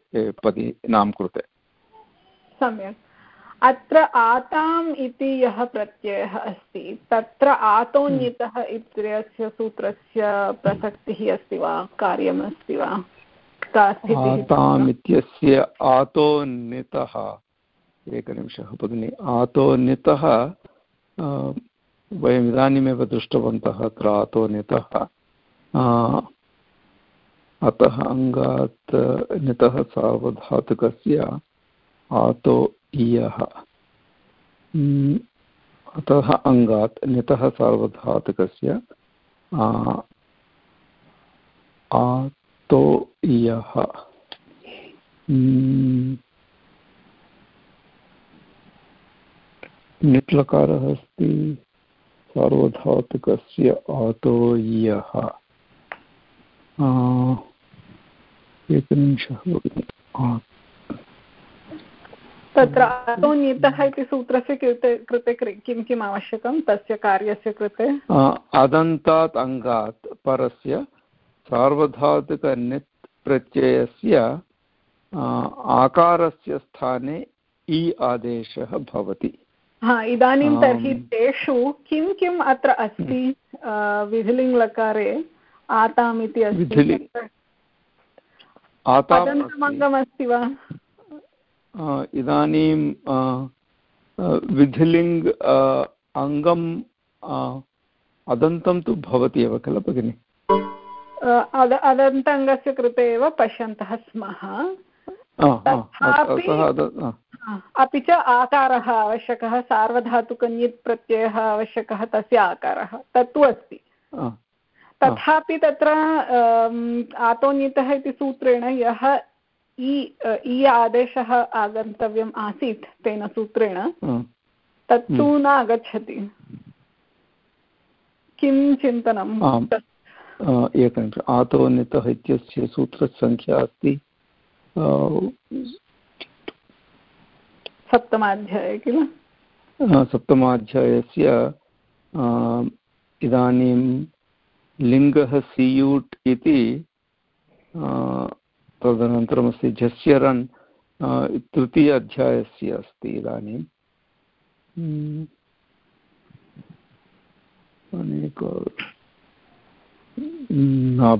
पदीनां कृते। सम्यक्। अत्र आताम् इति यः प्रत्ययः अस्ति तत्र आतोन्यतः इत्यस्य सूत्रस्य प्रसक्तिः अस्ति वा कार्यमस्ति वा? आताम् इत्यस्य आतोन्नितः एकनिमिषः भगिनि आतोन्नितः वयम् इदानीमेव दृष्टवन्तः अत्र आतोन्नितः अतः अङ्गात् नितः सार्वधातुकस्य आतो इयः। अतः अङ्गात् नितः सार्वधातुकस्य आतो इयः। निट्लकारः अस्ति सार्वधातुकस्य आतो इयः। एकनिमिषः भगिनि तत्र अतोन्यतः इति सूत्रस्य कृते कृते किं किम् आवश्यकं? तस्य कार्यस्य कृते? अदन्तात् अङ्गात् परस्य सार्वधातुकनित् प्रत्ययस्य आकारस्य स्थाने इ आदेशः भवति। हा इदानीं तर्हि तेषु किं किम् अत्र अस्ति? विधिलिङ्ग्लकारे आताम् इति अस्ति। अदन्तमङ्गमस्ति वा? इदानीं विधिलिङ्ग् अङ्गम् अदन्तं तु भवति एव किल भगिनि? अदन्ताङ्गस्य कृते एव पश्यन्तः स्मः। अपि च आकारः आवश्यकः सार्वधातुकन्यत् प्रत्ययः आवश्यकः तस्य आकारः तत्तु अस्ति। तथापि तत्र आतोन्यतः इति सूत्रेण यः इ इ आदेशः आगन्तव्यम् आसीत् तेन सूत्रेण तत्तु हम्म। न आगच्छति। किं चिन्तनं? एकनिमिषम्। आतोन्यतः इत्यस्य सूत्रसङ्ख्या अस्ति सप्तमाध्याये किल? सप्तमाध्यायस्य इदानीं लिङ्गः सियूट् इति तदनन्तरमस्ति झस्य रन् तृतीय अध्यायस्य अस्ति इदानीं। हम्म। अनेक न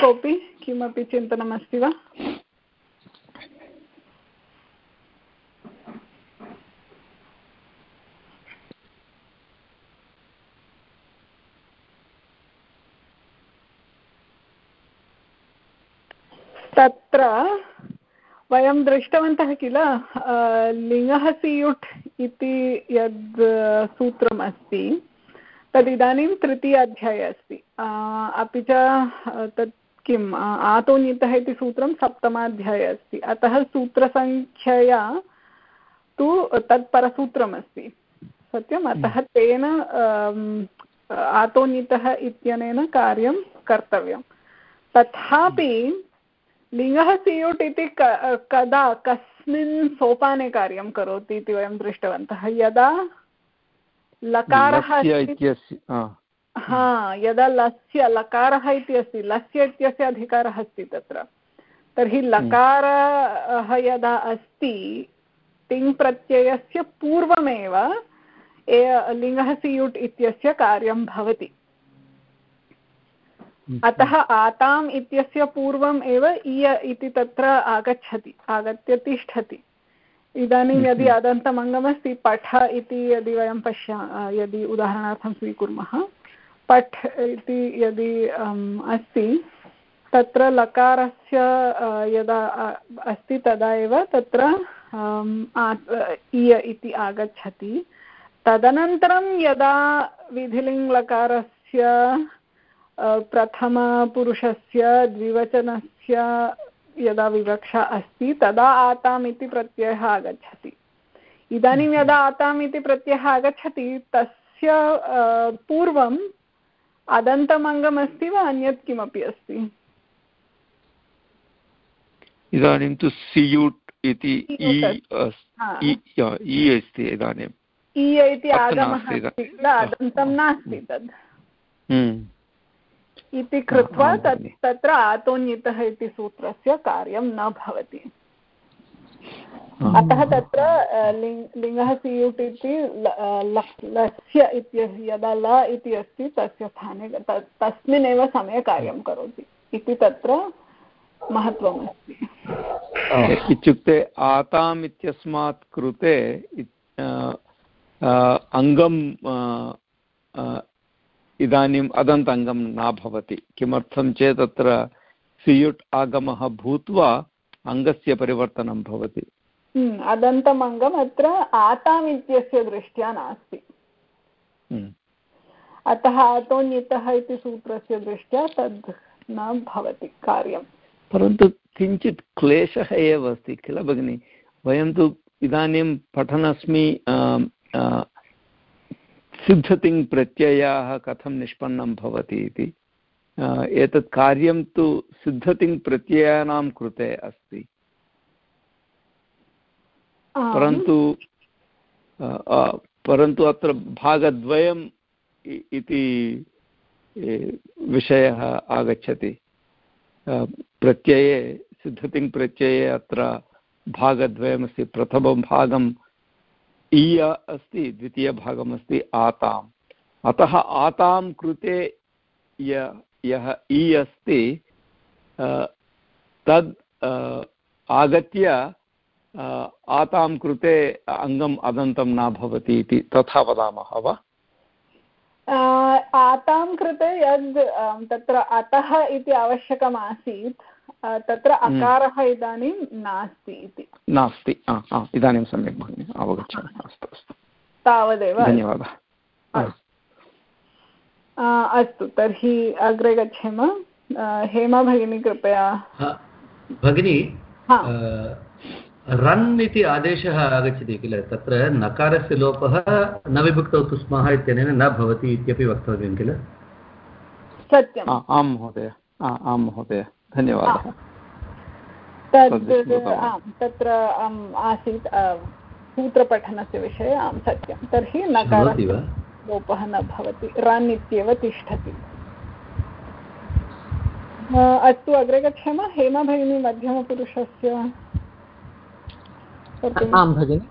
कोऽपि किमपि चिन्तनमस्ति वा? तत्र वयं दृष्टवन्तः किल लिङ्गः सियुट् इति यद् सूत्रम् अस्ति तदिदानीं तृतीय अध्याये अस्ति। अपि च तत् किम् आतोनितः इति सूत्रं सप्तमाध्याये अस्ति। अतः सूत्रसङ्ख्यया तु तत् परसूत्रमस्ति सत्यम्? अतः तेन आतोनितः इत्यनेन कार्यं कर्तव्यं तथापि लिङ्गः सियुट् इति कदा कस्मिन् सोपाने कार्यं करोति इति वयं दृष्टवन्तः। यदा लकारः हा। यदा लस्य लकारः इति अस्ति लस्य इत्यस्य अधिकारः अस्ति तत्र। तर्हि हम्म। लकारः यदा अस्ति तिङ् प्रत्ययस्य पूर्वमेव लिङ्गः सियुट् इत्यस्य कार्यं भवति। अतः आताम् इत्यस्य पूर्वम् एव इय इति तत्र आगच्छति आगत्य तिष्ठति। इदानीं हम्म, यदि हम्म। अदन्तमङ्गमस्ति पठ इति यदि वयं पश्या यदि उदाहरणार्थं स्वीकुर्मः। पठ इति यदि अस्ति तत्र लकारस्य यदा अस्ति तदा एव तत्र इय इति आगच्छति। तदनन्तरं यदा विधिलिङ्गलकारस्य प्रथमपुरुषस्य द्विवचनस्य यदा विवक्षा अस्ति तदा आताम् इति प्रत्ययः आगच्छति। इदानीं। यदा आताम् इति प्रत्ययः आगच्छति तस्य पूर्वम् अदन्तमङ्गमस्ति वा अन्यत् किमपि अस्ति? इदानीं तु सियुट् इति अस्ति। इदानीम् इ इति आगमः अस्ति किल? अदन्तं नास्ति तद्। हम्म। इति कृत्वा तत् तत्र आतोन्यतः इति सूत्रस्य कार्यं न भवति। अतः तत्र लिङ्गः सियुट् इति लस्य इत्यस्य यदा ल इति अस्ति तस्य स्थाने तस्मिन्नेव समये कार्यं करोति। इति तत्र महत्त्वम् अस्ति इत्युक्ते आताम् इत्यस्मात् कृते अङ्गं इदानीम् अदन्ताङ्गं न भवति। किमर्थं चेत् तत्र सियुट् आगमः भूत्वा अङ्गस्य परिवर्तनं भवति। हम्म, अदन्तम् अङ्गम् अत्र आताम् इत्यस्य दृष्ट्या नास्ति। हम्म। अतः आतोन्यतः इति सूत्रस्य दृष्ट्या तद् न भवति कार्यं परन्तु किञ्चित् क्लेशः एव अस्ति किल भगिनि? वयं तु इदानीं पठनस्मि सिद्धतिङ् प्रत्ययाः कथं निष्पन्नं भवति इति एतत् कार्यं तु सिद्धतिङ् प्रत्ययानां कृते अस्ति। परन्तु परन्तु अत्र भागद्वयम् इति विषयः आगच्छति। प्रत्यये सिद्धतिङ् प्रत्यये अत्र भागद्वयमस्ति। प्रथमं भागं ईय अस्ति, द्वितीयभागमस्ति आताम्। अतः आतां कृते य, यः इ अस्ति तद् आगत्य आतां कृते अङ्गम् अदन्तं न भवति इति तथा वदामः वा? आतां कृते यद् तत्र अतः इति आवश्यकम् आसीत् तत्र हम्म। अकारः इदानीं नास्ति इति। नास्ति. इदानीं सम्यक् भगिनि अवगच्छामि. अस्तु अस्तु। तावदेव धन्यवादः। अस्तु तर्हि अग्रे गच्छेम। हेमा भगिनी कृपया। भगिनी रन् इति आदेशः आगच्छति किल? तत्र नकारस्य लोपः न विभक्तौ तु स्मः इत्यनेन न भवति इत्यपि वक्तव्यं किल? सत्यम्। आं महोदय। आं महोदय। धन्यवादः। तद् तत्र आसीत् सूत्रपठनस्य विषये आं सत्यं। तर्हि नकारस्य लोपः न भवति रन् इत्येव तिष्ठति अस्तु अग्रे गच्छाम। हेमा भगिनी मध्यमपुरुषस्य आं भगिनि।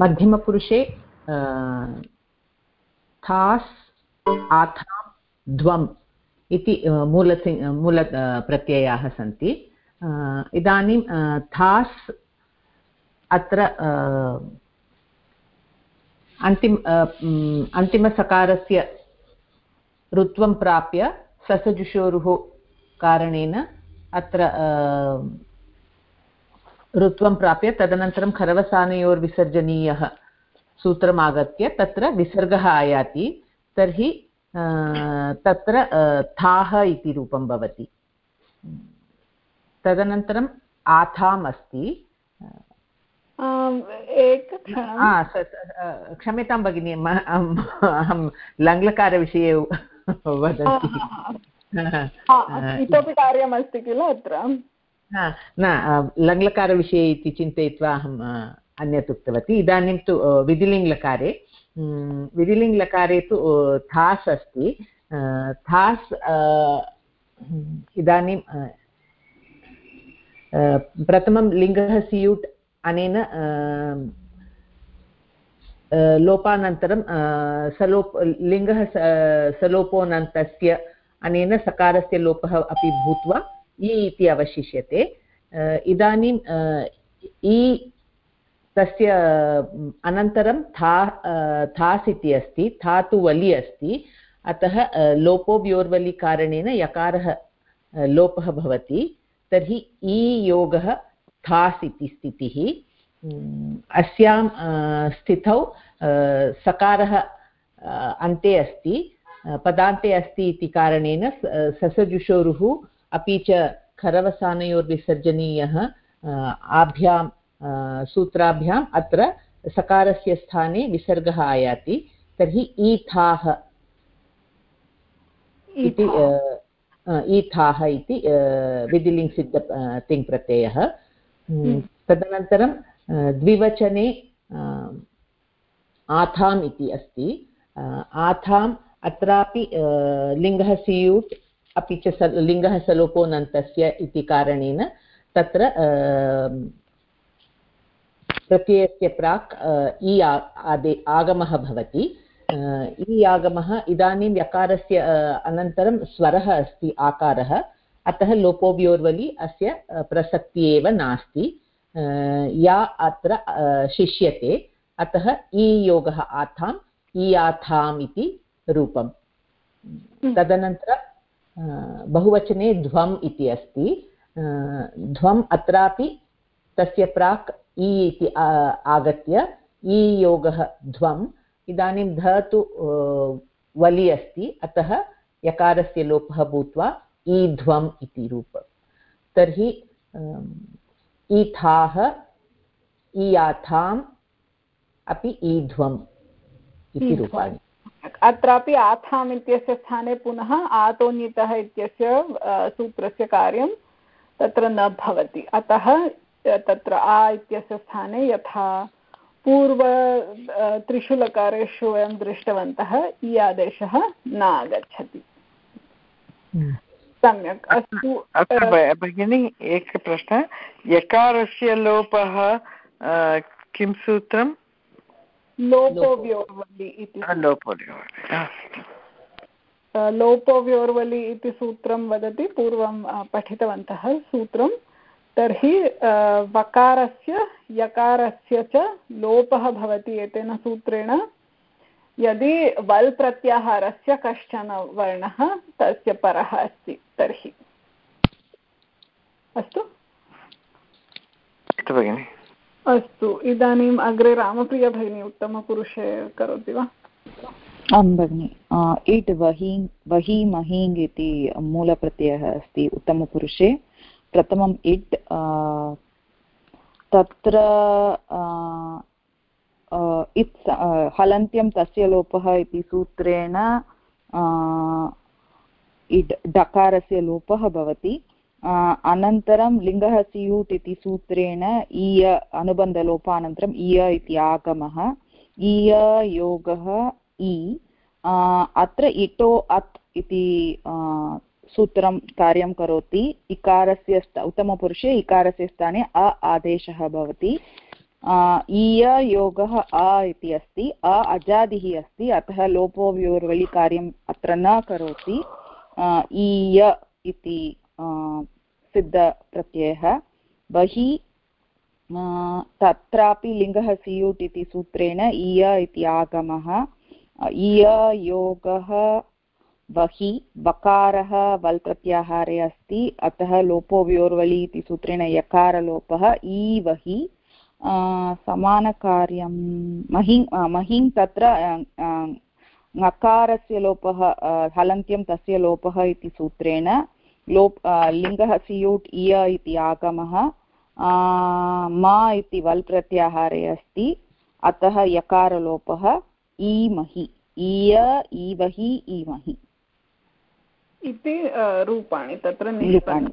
मध्यमपुरुषे थास् आथां द्वम्। इति मूलसि मूल प्रत्ययाः सन्ति। इदानीं थास् अत्र अन्तिम अन्तिमसकारस्य ऋत्वं प्राप्य ससजुषोरुः कारणेन अत्र ऋत्वं प्राप्य तदनन्तरं खरवसानयोर्विसर्जनीयः सूत्रम् आगत्य तत्र विसर्गः आयाति। तर्हि तत्र थाः इति रूपं भवति। तदनन्तरम् आथाम् अस्ति। क्षम्यतां भगिनि अहं लङ्लकारविषये वदन्ति। इतोपि कार्यमस्ति किल अत्र? न लङ्लकारविषये इति चिन्तयित्वा अहम् अन्यत् उक्तवती। इदानीं तु विधिलिङ्लकारे विधिलिङ्लकारे तु थास् अस्ति। थास् इदानीं प्रथमं लिङ्गः सियुट्, अनेन लोपानन्तरं सलोप्, लिङ्गः सलोपोनन्तस्य, अनेन सकारस्य लोपः अपि भूत्वा इ इति अवशिष्यते। इदानीं इ तस्य अनन्तरं था थास् इति अस्ति था तु वलि अस्ति। अतः लोपो व्योर्वलिकारणेन यकारः लोपः भवति। तर्हि इ योगः थास् इति स्थितिः अस्यां स्थितौ सकारः अन्ते अस्ति। पदान्ते अस्ति इति कारणेन ससजुषोरुः अपि च खरवसानयोर्विसर्जनीयः आभ्यां सूत्राभ्याम् अत्र सकारस्य स्थाने विसर्गः आयाति तर्हि ईथाः इति ईथाः इति विधिलिङ्सिद्ध तिङ् प्रत्ययः। तदनन्तरं द्विवचने आथाम् इति अस्ति आथाम् अत्रापि लिङ्गः सियूट् अपि च स लिङ्गः सलोपोनन्तस्य इति कारणेन तत्र प्रत्ययस्य प्राक् इ आदे आगमः भवति। इ आगमः इदानीं यकारस्य अनन्तरं स्वरः अस्ति आकारः। अतः लोपोव्योर्वलि अस्य प्रसक्तिः एव नास्ति। या अत्र शिष्यते। अतः इ योगः आथाम् इ आथाम् इति रूपं हम्म। तदनन्तरं बहुवचने ध्वम् इति अस्ति। ध्वम् अत्रापि तस्य प्राक् इ इति आगत्य इ योगः ध्वम्। इदानीं ध तु वलि अस्ति अतः यकारस्य लोपः भूत्वा ईध्वम् इति रूप। तर्हि ईथाः ईयाथाम् अपि ईध्वम् इति रूपाणि। अत्रापि आथाम् इत्यस्य स्थाने पुनः आतोन्यतः इत्यस्य सूत्रस्य कार्यं तत्र न भवति। अतः तत्र आ इत्यस्य स्थाने यथा पूर्व त्रिषु लकारेषु वयं दृष्टवन्तः इ आदेशः न आगच्छति। हम्म। सम्यक् अस्तु भगिनि एकः प्रश्नः। यकारस्य लोपः किं सूत्रं? लोपोव्योर्वलि इति लोपो व्योर्वलि इति सूत्रं वदति पूर्वं पठितवन्तः सूत्रं। तर्हि वकारस्य यकारस्य च लोपः भवति एतेन सूत्रेण। यदि वल् प्रत्याहारस्य कश्चन वर्णः तस्य परः अस्ति तर्हि। अस्तु? भगिनि। अस्तु। इदानीम् अग्रे रामप्रिया भगिनी उत्तमपुरुषे करोति वा? आं भगिनि। इट् वही वही महीङ् इति मूलप्रत्ययः अस्ति उत्तमपुरुषे। प्रथमम् इट् तत्र इत् हलन्त्यं तस्य लोपः इति सूत्रेण इड्, डकारस्य लोपः भवति। अनन्तरं लिङ्गः सियूट् इति सूत्रेण, ईय अनुबन्धलोपानन्तरम् ईय इति आगमः। ईय योगः इ अत्र इटो अत् इति सूत्रं कार्यं करोति। इकारस्य उत्तमपुरुषे इकारस्य स्थाने अ आदेशः भवति। ईय योगः अ इति अस्ति। अ अजादिः अस्ति। अतः लोपो व्योर्वलि कार्यम् अत्र न करोति। ईय इति सिद्धप्रत्ययः। बहि तत्रापि लिङ्गः सियुट् इति सूत्रेण इय इति आगमः। ईय योगः वहि बकारः वल् प्रत्याहारे अस्ति। अतः लोपो व्योर्वलि इति सूत्रेण यकारलोपः ई वहि समानकार्यं। महिङ् महिङ् तत्र ङकारस्य लोपः हलन्त्यं तस्य लोपः इति सूत्रेण लोप् लिङ्गः सियूट् इय इति आगमः मा इति वल् अस्ति। अतः यकारलोपः ईमहि ईय ईवहि ईमहि इति रूपाणि तत्र रूपाणि।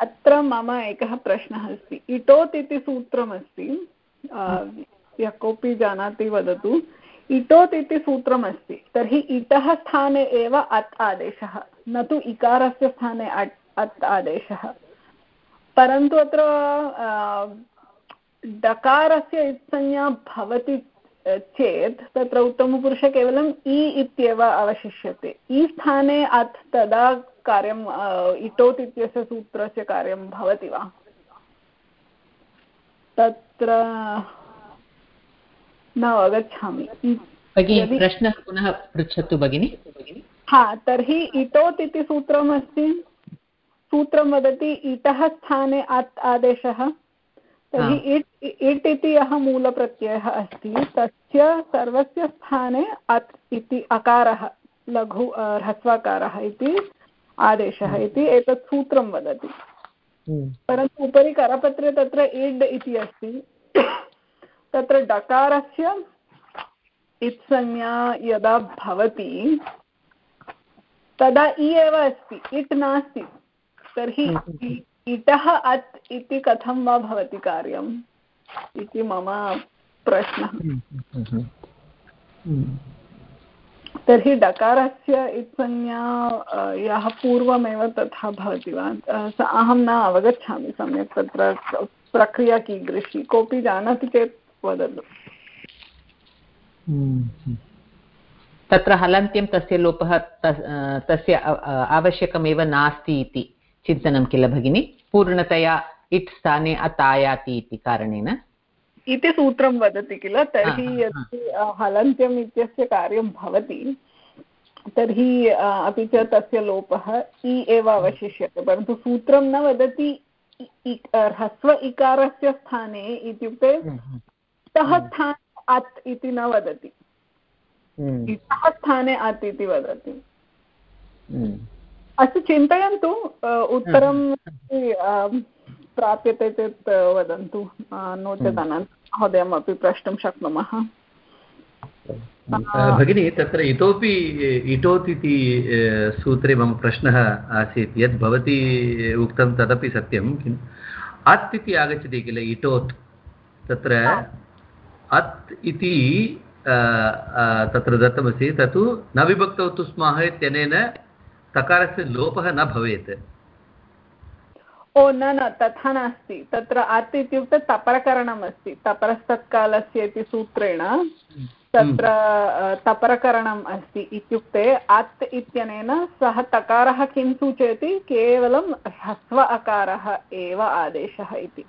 अत्र मम एकः प्रश्नः अस्ति। इटोत् इति सूत्रमस्ति यः कोऽपि जानाति वदतु। इटोत् इति सूत्रमस्ति। तर्हि इटः स्थाने एव अत् आदेशः। न तु इकारस्य स्थाने अट् अत् आदेशः। परन्तु अत्र डकारस्य इत्संज्ञा भवति चेत् तत्र उत्तमपुरुषे केवलम् इ इत्येव अवशिष्यते इ स्थाने अत् तदा कार्यम् इटोत् इत्यस्य सूत्रस्य कार्यं भवति वा तत्र न अवगच्छामि प्रश्नः पुनः पृच्छतु भगिनि हा तर्हि इटोत् इति सूत्रमस्ति सूत्रं वदति इटः स्थाने अत् आदेशः तर्हि इट् इट् इति यः मूलप्रत्ययः अस्ति तस्य सर्वस्य स्थाने अत् इति अकारः लघु ह्रस्वाकारः इति आदेशः इति एतत् सूत्रं वदति। परन्तु उपरि करपत्रे तत्र इड् इति अस्ति। तत्र डकारस्य इत्संज्ञा यदा भवति तदा इ एव अस्ति इट् नास्ति। तर्हि इतः अत् इति कथं वा भवति कार्यम् इति मम प्रश्नः। तर्हि डकारस्य इत्संज्ञा यः पूर्वमेव तथा भवति वा? अहं न अवगच्छामि सम्यक् तत्र प्रक्रिया कीदृशी। कोऽपि जानाति चेत् वदतु। तत्र हलन्त्यं तस्य लोपः तस्य आवश्यकमेव नास्ति इति। चिन्तनं किल भगिनि पूर्णतया इट् स्थाने अत् आयाति इति कारणेन? इति सूत्रं वदति किल तर्हि यदि हलन्त्यम् इत्यस्य कार्यं भवति तर्हि अपि च तस्य लोपः इ एव अवशिष्यते परन्तु सूत्रं न वदति ह्रस्व इकारस्य स्थाने इत्युक्ते इतः स्थाने अत् इति न वदति। इतः स्थाने अत् इति वदति। अस्तु चिन्तयन्तु उत्तरं प्राप्यते चेत् वदन्तु नो चेत् महोदयमपि प्रष्टुं शक्नुमः। भगिनि तत्र इतोपि इटोत् इति सूत्रे मम प्रश्नः आसीत्। यद् भवती उक्तं तदपि सत्यं किम् अत् इति आगच्छति किल इटोत् तत्र अत् इति तत्र दत्तमस्ति। तत्तु न विभक्तौ तु स्मः इत्यनेन तकारस्य लोपः न भवेत्। ओ न न तथा नास्ति। तत्र अत् इत्युक्ते तपरकरणम् अस्ति तपरस्तत्कालस्य इति सूत्रेण तत्र तपरकरणम् अस्ति इत्युक्ते अत् इत्यनेन सः तकारः किं सूचयति? केवलं ह्रस्व अकारः एव आदेशः इति।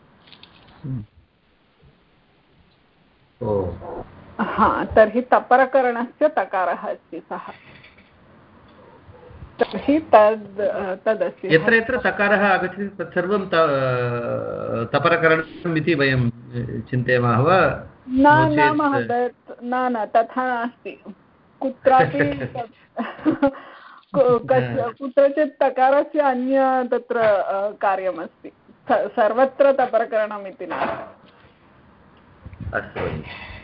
हा तर्हि तपरकरणस्य तकारः अस्ति सः। तर्हि तद् तदस्ति। यत्र यत्र तकारः आगच्छति तत्सर्वं तपरकरणम् इति वयं चिन्तयामः वा? न न महोदय न न तथा नास्ति। कुत्रापि कुत्रचित् तकारस्य अन्य तत्र कार्यमस्ति। सर्वत्र तपरकरणम् इति नास्ति।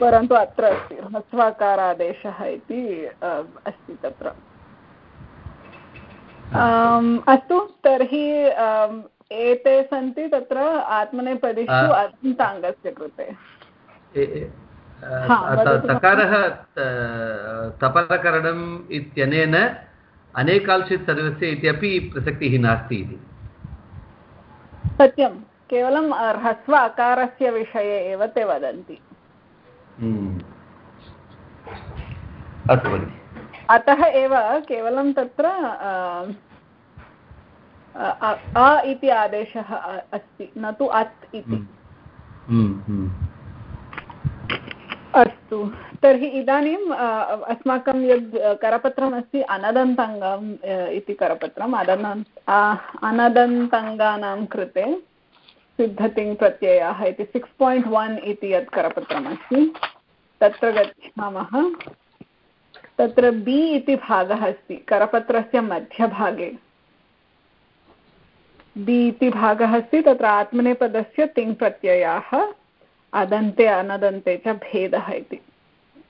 परन्तु अत्र अस्ति ह्रस्वाकारादेशः इति अस्ति तत्र। अस्तु। तर्हि एते सन्ति तत्र आत्मनेपदिषु अदन्ताङ्गस्य कृते। तकारः तपरकरणम् इत्यनेन अनेकांशित् सर्वस्य इत्यपि प्रसक्तिः नास्ति इति। सत्यं। केवलं ह्रस्व अकारस्य विषये एव ते वदन्ति। अस्तु भगिनि। अतः एव केवलं तत्र अ इति आदेशः अस्ति न तु अत् इति। अस्तु तर्हि इदानीम् अस्माकं यद् करपत्रमस्ति अनदन्ताङ्गम् इति करपत्रम् अदन् अनदन्ताङ्गानां कृते सिद्धतिङ् प्रत्ययाः इति सिक्स् पायिण्ट् वन् इति यत् करपत्रमस्ति तत्र गच्छामः। तत्र बि इति भागः अस्ति करपत्रस्य मध्यभागे. बि इति भागः अस्ति तत्र आत्मनेपदस्य तिङ्प्रत्ययाः अदन्ते अनदन्ते च भेदः इति.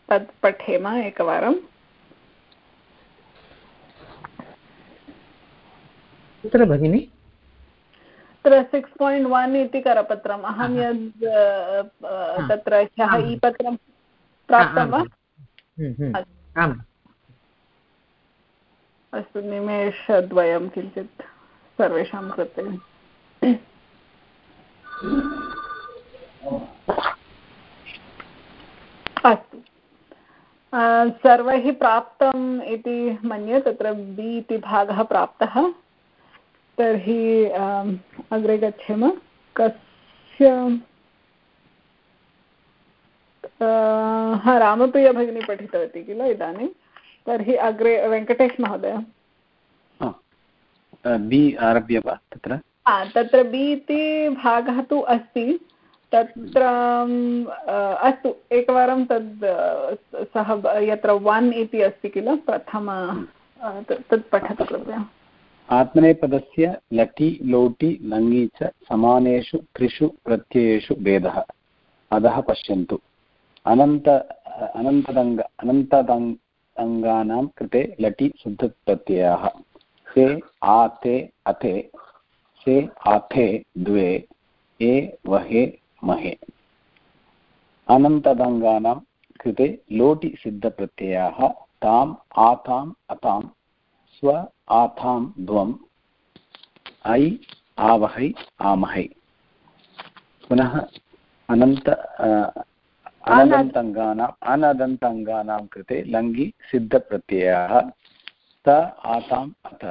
तत् पठेम एकवारम्. कुत्र भगिनि? तत्र सिक्स् पायिण्ट् वन् इति करपत्रम्. अहं यद् तत्र ह्यः ई पत्रं प्राप्तं वा? आम्। अस्तु, निमेषद्वयं किञ्चित् सर्वेषां कृते। अस्तु। सर्वैः प्राप्तम् इति मन्ये, तत्र बि इति भागः प्राप्तः। तर्हि अग्रे गच्छेम। कस्य हा रामप्रिया भगिनी पठितवती किल इदानीं? तर्हि अग्रे वेङ्कटेश महोदय। बि आरभ्य वा तत्र? हा तत्र बि इति भागः तु अस्ति। तत्र अस्तु एकवारं तद् सः यत्र वन् इति अस्ति किल प्रथम तत् पठतु कृपया। आत्मनेपदस्य लटि लोटि लङि च समानेषु त्रिषु प्रत्ययेषु भेदः। अधः पश्यन्तु। अनन्त, अनन्तदङ्ग, अनन्तदङ् अङ्गानां कृते लटि शुद्धप्रत्ययाः। से आते अथे। से, आथे, द्वे। ए, वहे, महे। अनन्तदङ्गानां कृते लोटि सिद्धप्रत्ययाः। ताम् आताम् अतां स्व आथां द्वम् ऐ, आवहै, आमहै। पुनः अनन्त अनदन्ताङ्गानाम् अनदन्ताङ्गानां कृते लङ्घि सिद्धप्रत्ययाः। त आताम् अथ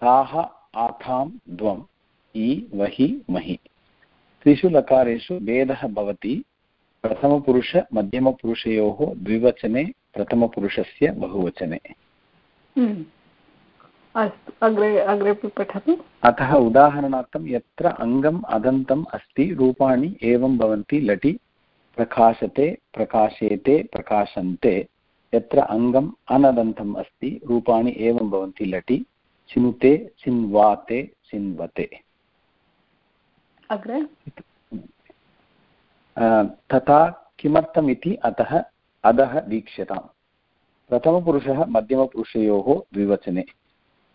ताः आथां द्वम् इ वहि महि। त्रिषु लकारेषु भेदः भवति। प्रथमपुरुष मध्यमपुरुषयोः द्विवचने प्रथमपुरुषस्य बहुवचने। अस्तु अग्रे अग्रे पठतु। अतः उदाहरणार्थं यत्र अङ्गम् अदन्तम् अस्ति रूपाणि एवं भवन्ति लटि प्रकाशते प्रकाशेते प्रकाशन्ते यत्र अङ्गम् अनदन्तम् अस्ति रूपाणि एवं भवन्ति लटि चिनुते चिन्वाते चिन्वते। अग्रे? तथा किमर्थमिति अतः अधः वीक्ष्यताम्। प्रथमपुरुषः मध्यमपुरुषयोः द्विवचने।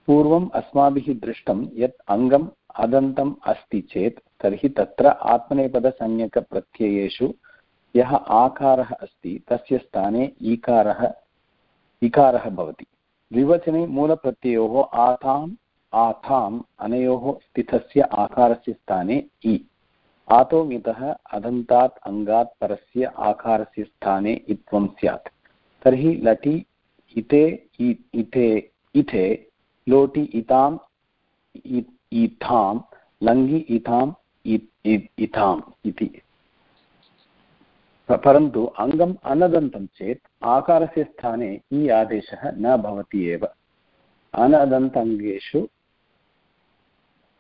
पूर्वम् अस्माभिः दृष्टं यत् अङ्गम् अदन्तम् अस्ति चेत् तर्हि तत्र आत्मनेपदसंज्ञकप्रत्ययेषु यः आकारः अस्ति, तस्य स्थाने ईकारः इकारः भवति। द्विवचने मूलप्रत्ययोः आताम्, आथाम्, अनयोः स्थितस्य आकारस्य स्थाने इ आतो मितः अदन्तात् अङ्गात् परस्य आकारस्य स्थाने इत्वं स्यात्। तर्हि लटि, इते इथे इथे, लोटि इताम् इथां लङ्घि इथाम् इथाम् इति। परन्तु अङ्गम् अनदन्तं चेत् आकारस्य स्थाने इ आदेशः न भवति एव। अनदन्ताङ्गेषु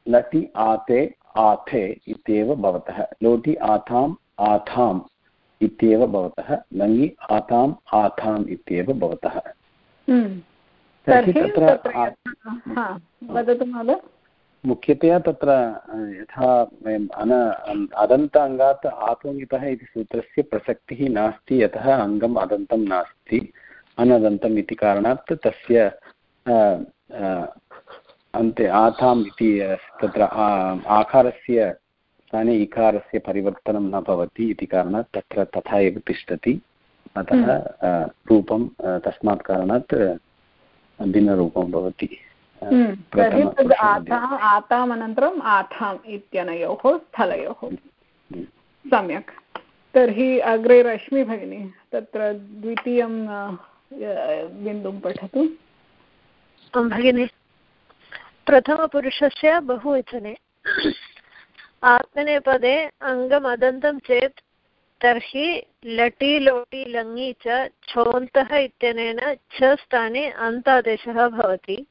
लटि आते आथे इत्येव भवतः। लोटि आथाम् आथाम् इत्येव भवतः। लङि आथाम् आथाम् इत्येव भवतः। हम्म। तर्हि तत्र वदतु महोदय। मुख्यतया तत्र यथा वयम् अन अदन्त अङ्गात् आत्मनितः इति सूत्रस्य प्रसक्तिः नास्ति यतः अङ्गम् अदन्तं नास्ति अनदन्तम् इति कारणात् तस्य अन्ते आथाम् इति तत्र आकारस्य स्थाने इकारस्य परिवर्तनं न भवति इति कारणात् तत्र तथा एव तिष्ठति अतः हम्म। रूपं तस्मात् कारणात् भिन्नरूपं भवति तर्हि तद् आताम् आताम् अनन्तरम् आथाम् इत्यनयोः स्थलयोः। हम्म। सम्यक्। तर्हि अग्रे रश्मि भगिनी तत्र द्वितीयं बिन्दुं पठतु। भगिनि प्रथमपुरुषस्य बहुवचने आत्मनेपदे अङ्गमदन्तं चेत् तर्हि लटि लोटि लङि च छोन्तः इत्यनेन च स्थाने अन्तादेशः भवति।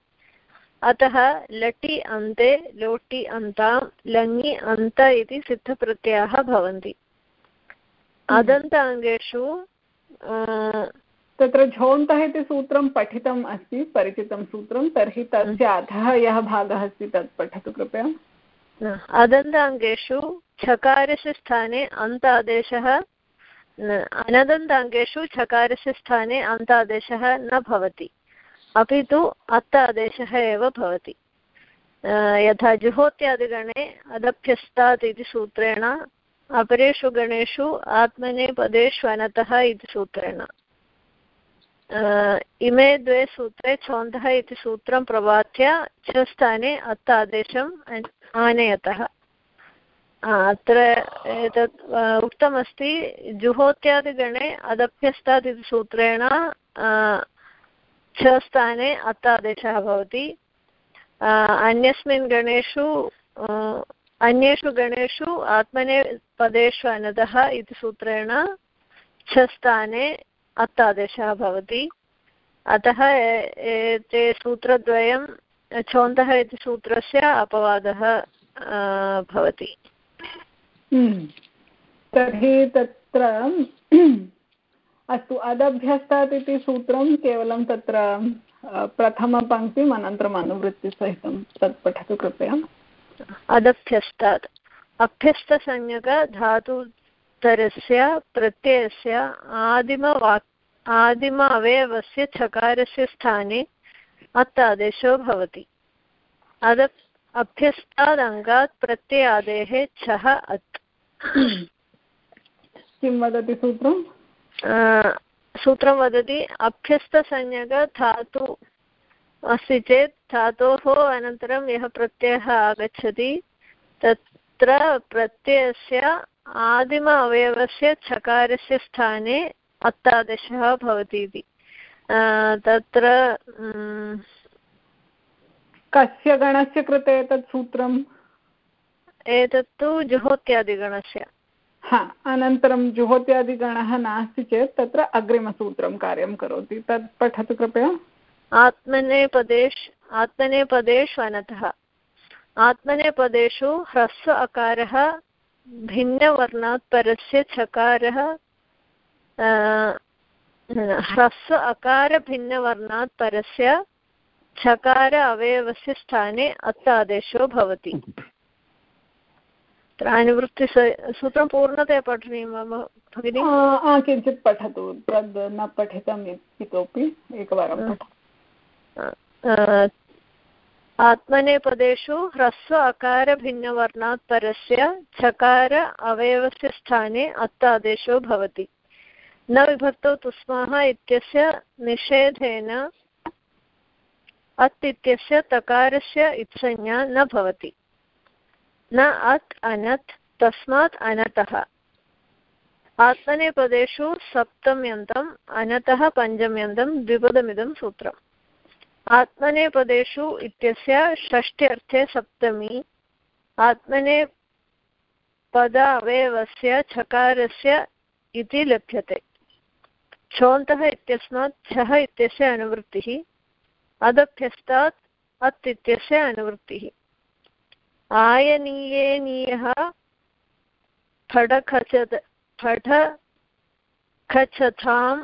अतः लटि अन्ते लोटि अन्तां लङि अन्त इति सिद्धप्रत्ययाः भवन्ति हम्म। अदन्त अङ्गेषु तत्र झोन्तः इति सूत्रं पठितम् अस्ति परिचितं सूत्रं तर्हि तस्य हम्म। अधः यः भागः अस्ति तत् पठतु कृपया अदन्त अङ्गेषु छकारस्य स्थाने अन्तादेशः अनदन्त अङ्गेषु छकारस्य स्थाने अन्तादेशः न भवति अपि तु अत् आदेशः एव भवति। यथा जुहोत्यादिगणे अदभ्यस्तात् इति सूत्रेण, अपरेषु गणेषु आत्मनेपदेषु अनतः इति सूत्रेण। इमे द्वे सूत्रे छौन्तः इति सूत्रं प्रवाच्य च स्थाने अत् आदेशम् आनयतः। अत्र एतत् उक्तमस्ति, जुहोत्यादिगणे अदभ्यस्तात् इति सूत्रेण छ स्थाने अत्तादेशः भवति। अन्यस्मिन् गणेषु अन्येषु गणेषु आत्मनेपदेषु अनदः इति सूत्रेण छ अत्तादेशः भवति। अतः ते सूत्रद्वयं छोन्तः इति सूत्रस्य अपवादः भवति। हम्म। तर्हि तत्र अस्तु अदभ्यस्तात् इति सूत्रं केवलं तत्र प्रथमपङ्क्तिम् अनन्तरम् अनुवृत्तिसहितं तत् पठतु कृपया। अदभ्यस्तात्। अभ्यस्तसंज्ञकधातुतरस्य प्रत्ययस्य आदिमवाक् आदिम अवयवस्य छकारस्य स्थाने अत् आदेशो भवति। अद अभ्यस्तादङ्गात् प्रत्ययादेः छः अत्। किं वदति सूत्रम्? सूत्रं वदति अभ्यस्तसंज्ञक धातु अस्ति चेत् धातोः अनन्तरं यः प्रत्ययः आगच्छति तत्र प्रत्ययस्य आदिम अवयवस्य छकारस्य स्थाने अत्तादशः भवति इति। तत्र कस्य गणस्य कृते एतत् सूत्रम्? एतत्तु जुहोत्यादिगणस्य। हा, अनन्तरं जुहोत्यादिगणः नास्ति चेत् तत्र अग्रिमसूत्रं कार्यं करोति। तत् पठतु कृपया। आत्मनेपदेश् आत्मनेपदेषु अनतः आत्मनेपदेषु ह्रस्व अकारः भिन्नवर्णात् परस्य छकारः ह्रस्व अकारभिन्नवर्णात् परस्य छकार अवयवस्य स्थाने अत् आदेशो भवति। तत्र अनुवृत्तिसूत्रं पूर्णतया पठनीयं वा भगिनि? किञ्चित् पठतु तद् न पठितम् इतोपि एकवारं आत्मनेपदेषु ह्रस्व अकारभिन्नवर्णात् परस्य छकार अवयवस्य स्थाने अत्तादेशो भवति। न विभक्तौ तुस्माः इत्यस्य निषेधेन अत् इत्यस्य तकारस्य इत्संज्ञा न भवति। न अत् अनत्, तस्मात् अनतः। आत्मनेपदेषु सप्तम्यन्तम्, अनतः पञ्चम्यन्तं द्विपदमिदं सूत्रम्। आत्मनेपदेषु इत्यस्य षष्ट्यर्थे सप्तमी। आत्मने पद अवयवस्य छकारस्य इति लभ्यते। छोन्तः इत्यस्मात्, छः इत्यस्य अनुवृत्तिः। अदभ्यस्तात्, अत् इत्यस्य अनुवृत्तिः। आयनीयेनीयः फडखचद फढ खचथां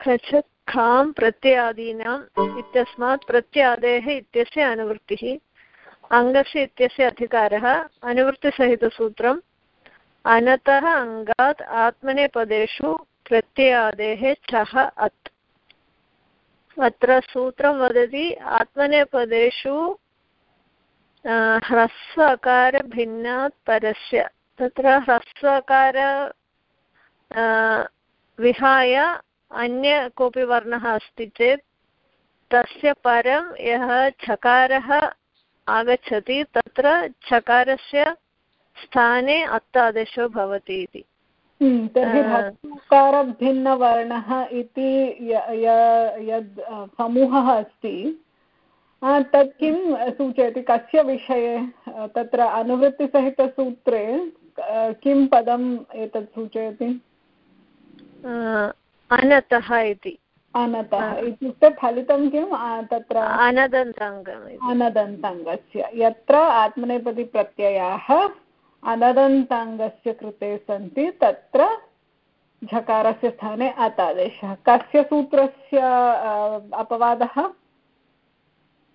खचखां प्रत्ययादीनाम् इत्यस्मात् प्रत्यादेः इत्यस्य अनुवृत्तिः। अङ्गस्य इत्यस्य अधिकारः अनुवृत्तिसहितसूत्रम् अनतः अङ्गात् आत्मनेपदेषु प्रत्ययादेः छः अत्। अत्र सूत्रं वदति, आत्मनेपदेषु ह्रस्व अकारभिन्नात् परस्य। तत्र ह्रस्व अकार विहाय अन्य कोऽपि वर्णः अस्ति चेत् तस्य परं यः छकारः आगच्छति तत्र छकारस्य स्थाने अत्तादेशो भवति इति। हम्म, तर्हि हस्तारभिन्नवर्णः इति यद् समूहः अस्ति तत् किं सूचयति? कस्य विषये? तत्र अनुवृत्तिसहितसूत्रे किं पदम् एतत् सूचयति? अनतः इति। अनतः इत्युक्ते फलितं किम्? तत्र अनदन्ताङ्गम् अनदन्ताङ्गस्य। यत्र आत्मनेपदी प्रत्ययाः अनदन्ताङ्गस्य कृते सन्ति तत्र झकारस्य स्थाने अतादेशः। कस्य सूत्रस्य अपवादः?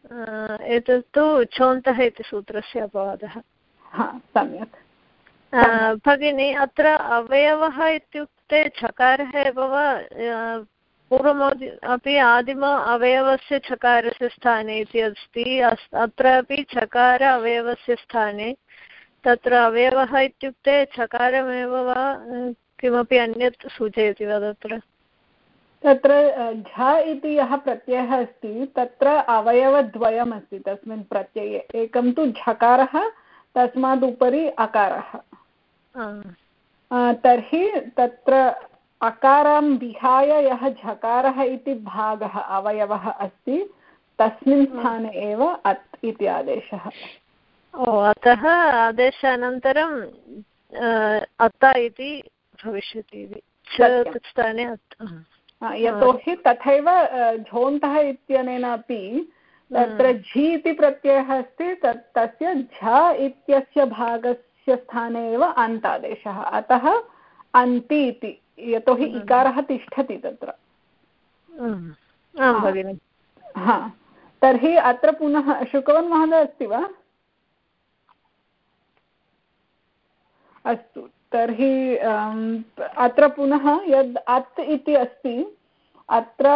एतत्तु छोन्तः इति सूत्रस्य अपवादः। सम्यक्। भगिनी अत्र अवयवः इत्युक्ते छकारः एव वा पूर्वम् अपि आदिम अवयवस्य छकारस्य स्थाने इति अस्ति। अत्रापि छकार अवयवस्य स्थाने तत्र अवयवः इत्युक्ते छकारमेव वा किमपि अन्यत् सूचयति वा तत्र? तत्र झ इति यः प्रत्ययः अस्ति तत्र अवयवद्वयम् अस्ति तस्मिन् प्रत्यये। एकं तु झकारः तस्मात् उपरि अकारः। तर्हि तत्र अकारां विहाय यः झकारः इति भागः अवयवः अस्ति तस्मिन् स्थाने एव अत् इति आदेशः। ओ अतः आदेशानन्तरं अत्ता इति भविष्यति इति। स्थाने यतोहि तथैव झोन्तः इत्यनेन अपि तत्र झि इति प्रत्ययः अस्ति तत् तस्य झ इत्यस्य भागस्य स्थाने एव अन्तादेशः। अतः अन्ति इति। यतोहि इकारः तिष्ठति तत्र। हा। तर्हि अत्र पुनः शुकवन् महोदय अस्ति वा? अस्तु। तर्हि अत्र पुनः यद् अत् इति अस्ति अत्र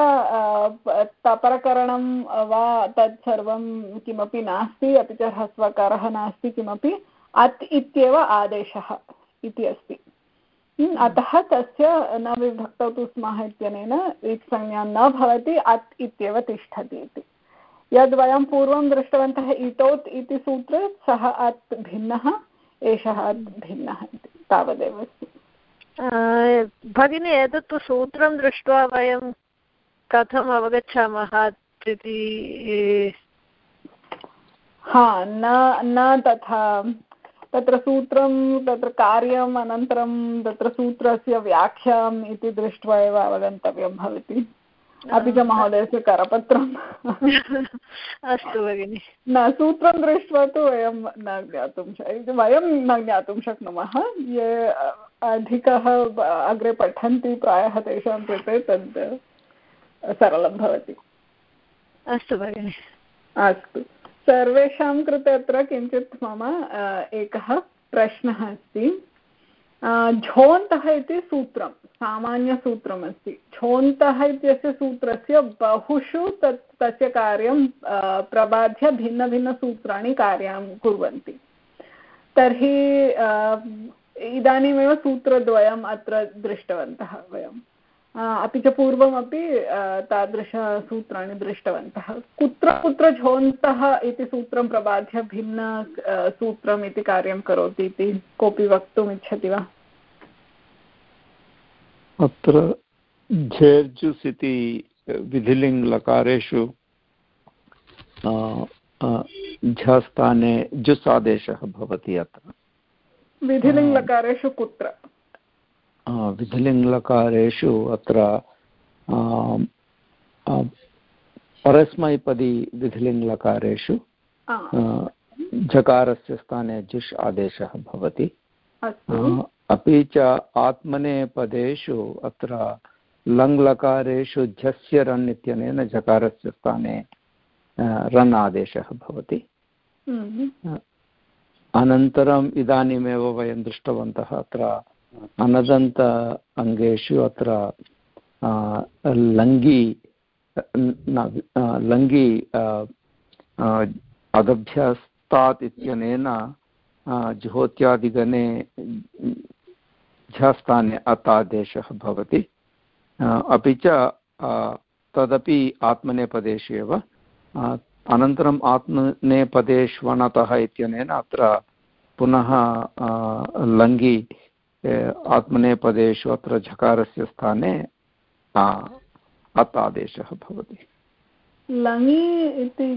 तपरकरणं वा तत् सर्वं किमपि नास्ति अपि च ह्रस्वकारः नास्ति किमपि अत् इत्येव आदेशः इति अस्ति। अतः तस्य न विभक्तौ तु स्मः इत्यनेन संज्ञा न भवति अत् इत्येव तिष्ठति इति। यद् वयं पूर्वं दृष्टवन्तः इटोत् इति सूत्रे सः अत् भिन्नः एषः अत् भिन्नः इति। तावदेव। भगिनी एतत्तु सूत्रं दृष्ट्वा वयं कथम् अवगच्छामः इति हा न न तथा तत्र सूत्रं तत्र कार्यम् अनन्तरं तत्र सूत्रस्य व्याख्याम् इति दृष्ट्वा एव अवगन्तव्यं भवति। अपि च महोदयस्य करपत्रम्। अस्तु भगिनि। न सूत्रं दृष्ट्वा तु वयं न ज्ञातुं वयं न ज्ञातुं शक्नुमः। ये अधिकः अग्रे पठन्ति प्रायः तेषां कृते तद् सरलं भवति। अस्तु भगिनि। अस्तु। सर्वेषां कृते अत्र किञ्चित् मम एकः प्रश्नः अस्ति। झोन्तः इति सूत्रं, सामान्यसूत्रमस्ति। झोन्तः इत्यस्य सूत्रस्य बहुषु तत्, तस्य कार्यं प्रबाध्य भिन्नभिन्नसूत्राणि कार्यं कुर्वन्ति। तर्हि इदानीमेव सूत्रद्वयम् अत्र दृष्टवन्तः वयं अपि च पूर्वमपि तादृशसूत्राणि दृष्टवन्तः। कुत्र कुत्र झोन्तः इति सूत्रं प्रबाध्य भिन्न सूत्रम् इति कार्यं करोति इति कोऽपि वक्तुम् इच्छति वा? अत्र झेर्जुस् इति विधिलिङ्ग्लकारेषु झस्थाने जुस् आदेशः भवति अत्र। विधिलिङ्ग्लकारेषु कुत्र? विधिलिङ्ग्लकारेषु अत्र परस्मैपदी विधिलिङ्ग्लकारेषु झकारस्य स्थाने जुष् आदेशः भवति। अपि च आत्मनेपदेषु अत्र लङ्लकारेषु झस्य रन् इत्यनेन झकारस्य स्थाने रन् आदेशः भवति। हम्म। अनन्तरम् इदानीमेव वयं दृष्टवन्तः अत्र अनदन्त अङ्गेषु अत्र लङ्गी लङ्गी अदभ्यस्तात् इत्यनेन जुहोत्यादिगणे झस्थाने अतादेशः भवति। अपि च तदपि आत्मनेपदेषु एव। अनन्तरम् आत्मनेपदेष्वणतः इत्यनेन अत्र पुनः लङ्गि आत्मनेपदेषु अत्र झकारस्य स्थाने अत् आदेशः भवति। लङि इति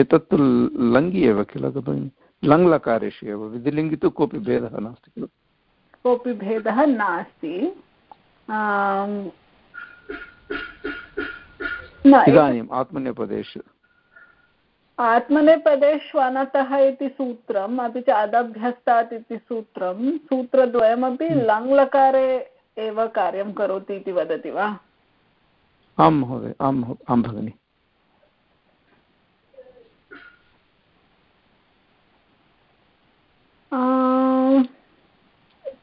एतत्तु लङ्गि एव किल लङ्लकारेषु एव। विधिलिङ्गि तु कोऽपि भेदः नास्ति खलु कोऽपि भेदः नास्ति। इदानीम् आत्मनेपदेषु आत्मनेपदेष्वनतः इति सूत्रम् अपि च अदभ्यस्तात् इति सूत्रं सूत्रद्वयमपि हम्म। लङ्लकारे एव कार्यं करोति इति वदति वा? आं महोदय आम् आं भगिनि।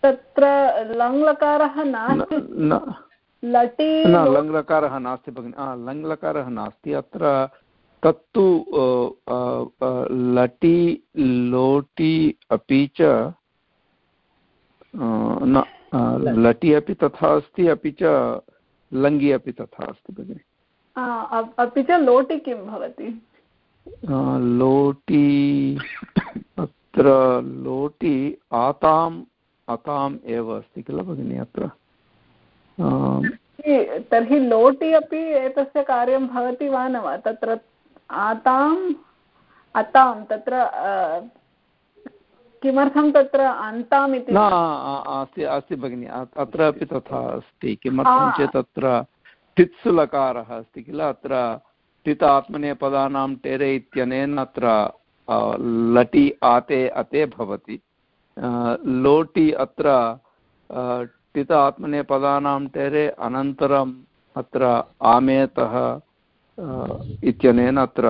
तत्र लङ्लकारः नास्ति। लटि लङ्लकारः नास्ति भगिनि। लङ्लकारः नास्ति। अत्र तत्तु लटि लोटि अपि च न लटि। अपि तथा अस्ति अपि च लङ्गि अपि तथा अस्ति भगिनि। अपि च लोटि किं भवति? लोटि अत्र लोटि आताम् अताम् एव अस्ति किल भगिनि अत्र? तर्हि लोटि अपि एतस्य कार्यं भवति वा न वा? तत्र आताम् अतां तत्र किमर्थं तत्र अन्ताम् इति? अस्ति अस्ति भगिनि अत्रापि तथा अस्ति किमर्थं चेत् अत्र टित्सु लकारः अस्ति किल अत्र टित आत्मनेपदानां टेरे इत्यनेन अत्र लटि आते अते भवति। लोटि अत्र टित आत्मनेपदानां टेरे अनन्तरम् अत्र आमेतः इत्यनेन अत्र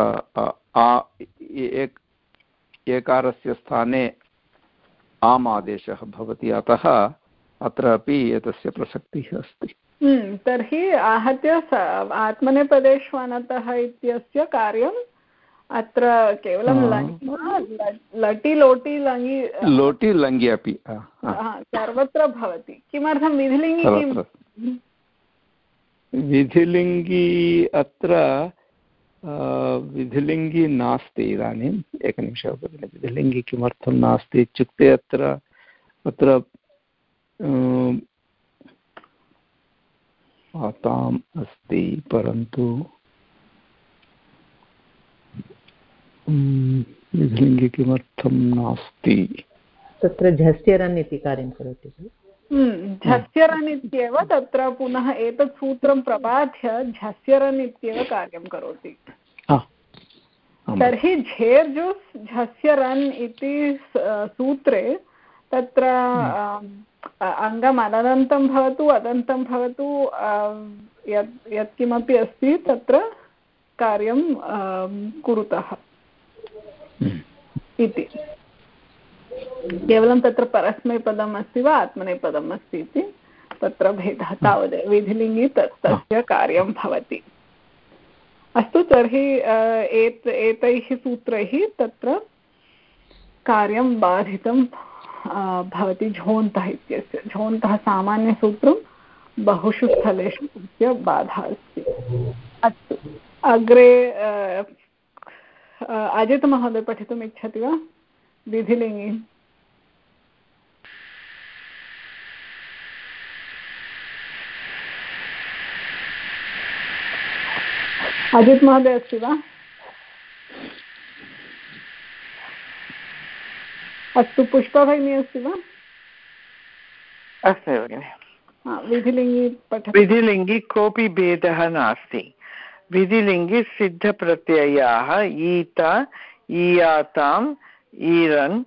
एकारस्य स्थाने आम् आदेशः भवति। अतः अत्रापि एतस्य प्रसक्तिः अस्ति। हम्म, तर्हि आहत्य आत्मनेपदेष्वनतः इत्यस्य कार्यम् अत्र केवलं लटि लोटि लङि लोटि लङ्गि अपि सर्वत्र भवति। किमर्थं विधिलिङ्गि विधिलिङ्गि अत्र विधिलिङ्गि नास्ति इदानीम् एकनिमिषः भगिनि विधिलिङ्गि किमर्थं नास्ति इत्युक्ते अत्र अत्र आताम् अस्ति, परन्तु विधिलिङ्गि किमर्थं नास्ति? तत्र झस्यरन् इति कार्यं करोति खलु? झस्यरन् इत्येव तत्र पुनः एतत् सूत्रं प्रबाध्य झस्यरन् इत्येव कार्यं करोति। तर्हि झेर्जुस् झस्यरन् इति सूत्रे तत्र अङ्गम् अनदन्तं भवतु अदन्तं भवतु यत् यत्किमपि अस्ति तत्र कार्यं कुरुतः। हम्म। इति। केवलं तत्र परस्मैपदम् अस्ति वा आत्मनेपदम् अस्ति इति तत्र भेदः तावदेव विधिलिङ्गि तत् तस्य कार्यं भवति। अस्तु तर्हि एत एतैः सूत्रैः तत्र कार्यं बाधितं भवति झोन्तः इत्यस्य। झोन्तः सामान्यसूत्रं बहुषु स्थलेषु तस्य बाधा अस्ति। अस्तु। अग्रे अजितमहोदय पठितुम् इच्छति वा? विधिलिङ्गि। अजित् महोदय अस्ति वा अस्तु पुष्पा भगिनी अस्ति वा अस्तु भगिनि। विधिलिङ्गि पठ विधिलिङ्गि कोऽपि भेदः नास्ति। विधिलिङ्गि सिद्धप्रत्ययाः ईत ईयाताम् ईरन्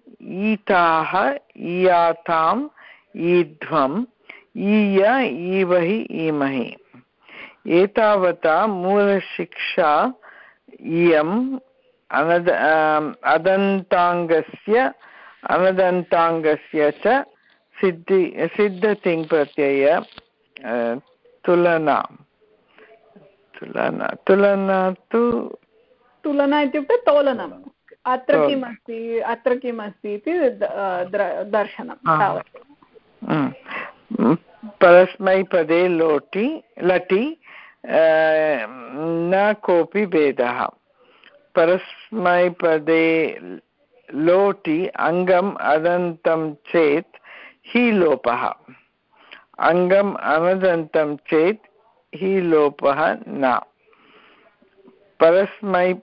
ईताः ईयाताम् ईध्वम् ईय ईवहि ईमहि। एतावता मूलशिक्षा इयम् अनद अदन्ताङ्गस्य अनदन्ताङ्गस्य च सिद्धि सिद्धतिङ् प्रत्यय तुलना। तुलना तुलना तु तुलना इत्युक्ते तोलनम् अत्र किमस्ति अत्र किम् अस्ति इति दर्शनं तावत्। परस्मैपदे लोटि लटि न कोऽपि भेदः। परस्मैपदे लोटि अङ्गम् अदन्तं चेत् हि लोपः। अङ्गम् अनदन्तं चेत् हि लोपः न। परस्मै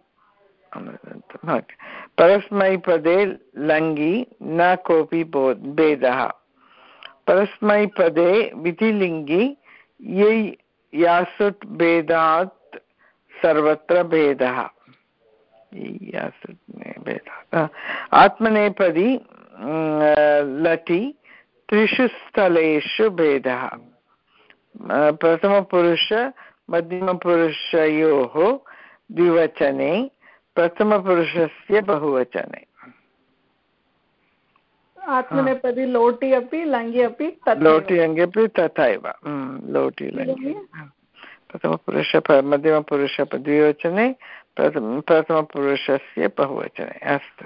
परस्मैपदे लङ्गि न कोऽपि भेदः। परस्मैपदे विधिलिङ्गि यै यासुट् भेदात् सर्वत्र आत्मनेपदी लटि त्रिषु स्थलेषु भेदः। प्रथमपुरुष मध्यमपुरुषयोः द्विवचने प्रथमपुरुषस्य बहुवचने। आत्मनेपदी लोटि अपि लङ्गि अपि लोटि लङ्गि अपि तथैव। लोटि लङ्गि। प्रथमपुरुष मध्यमपुरुष द्विवचने प्रथम प्रथमपुरुषस्य बहुवचने अस्तु।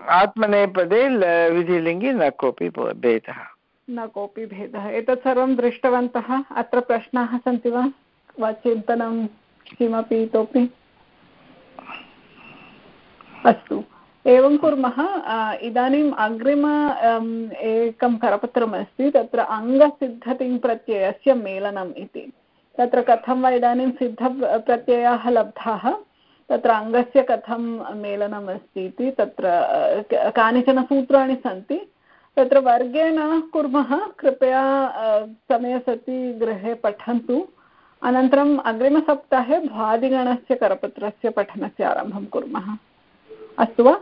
आत्मनेपदे विधिलिङ्गि न कोऽपि भेदः। न कोऽपि भेदः। एतत् सर्वं दृष्टवन्तः? अत्र प्रश्नाः सन्ति वा? वा चिन्तनं किमपि इतोपि? अस्तु। एवं कुर्मः इदानीम् अग्रिम एकं करपत्रमस्ति तत्र अङ्गसिद्धतिङ् प्रत्ययस्य मेलनम् इति। तत्र कथं वा इदानीं सिद्धप्रत्ययाः लब्धाः, तत्र अङ्गस्य कथं मेलनम् अस्ति इति, तत्र कानिचन सूत्राणि सन्ति। तत्र वर्गे न कुर्मः, कृपया समयसति गृहे पठन्तु। अनन्तरम् अग्रिमसप्ताहे भ्वादिगणस्य करपत्रस्य पठनस्य आरम्भं कुर्मः। अस्तु वा?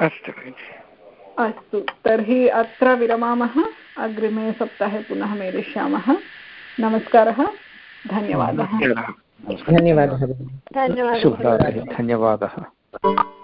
अस्तु अस्तु। तर्हि अत्र विरमामः। अग्रिमे सप्ताहे पुनः मेलिष्यामः। नमस्कारः। धन्यवादः। धन्यवादः। धन्यवादः धन्यवादः।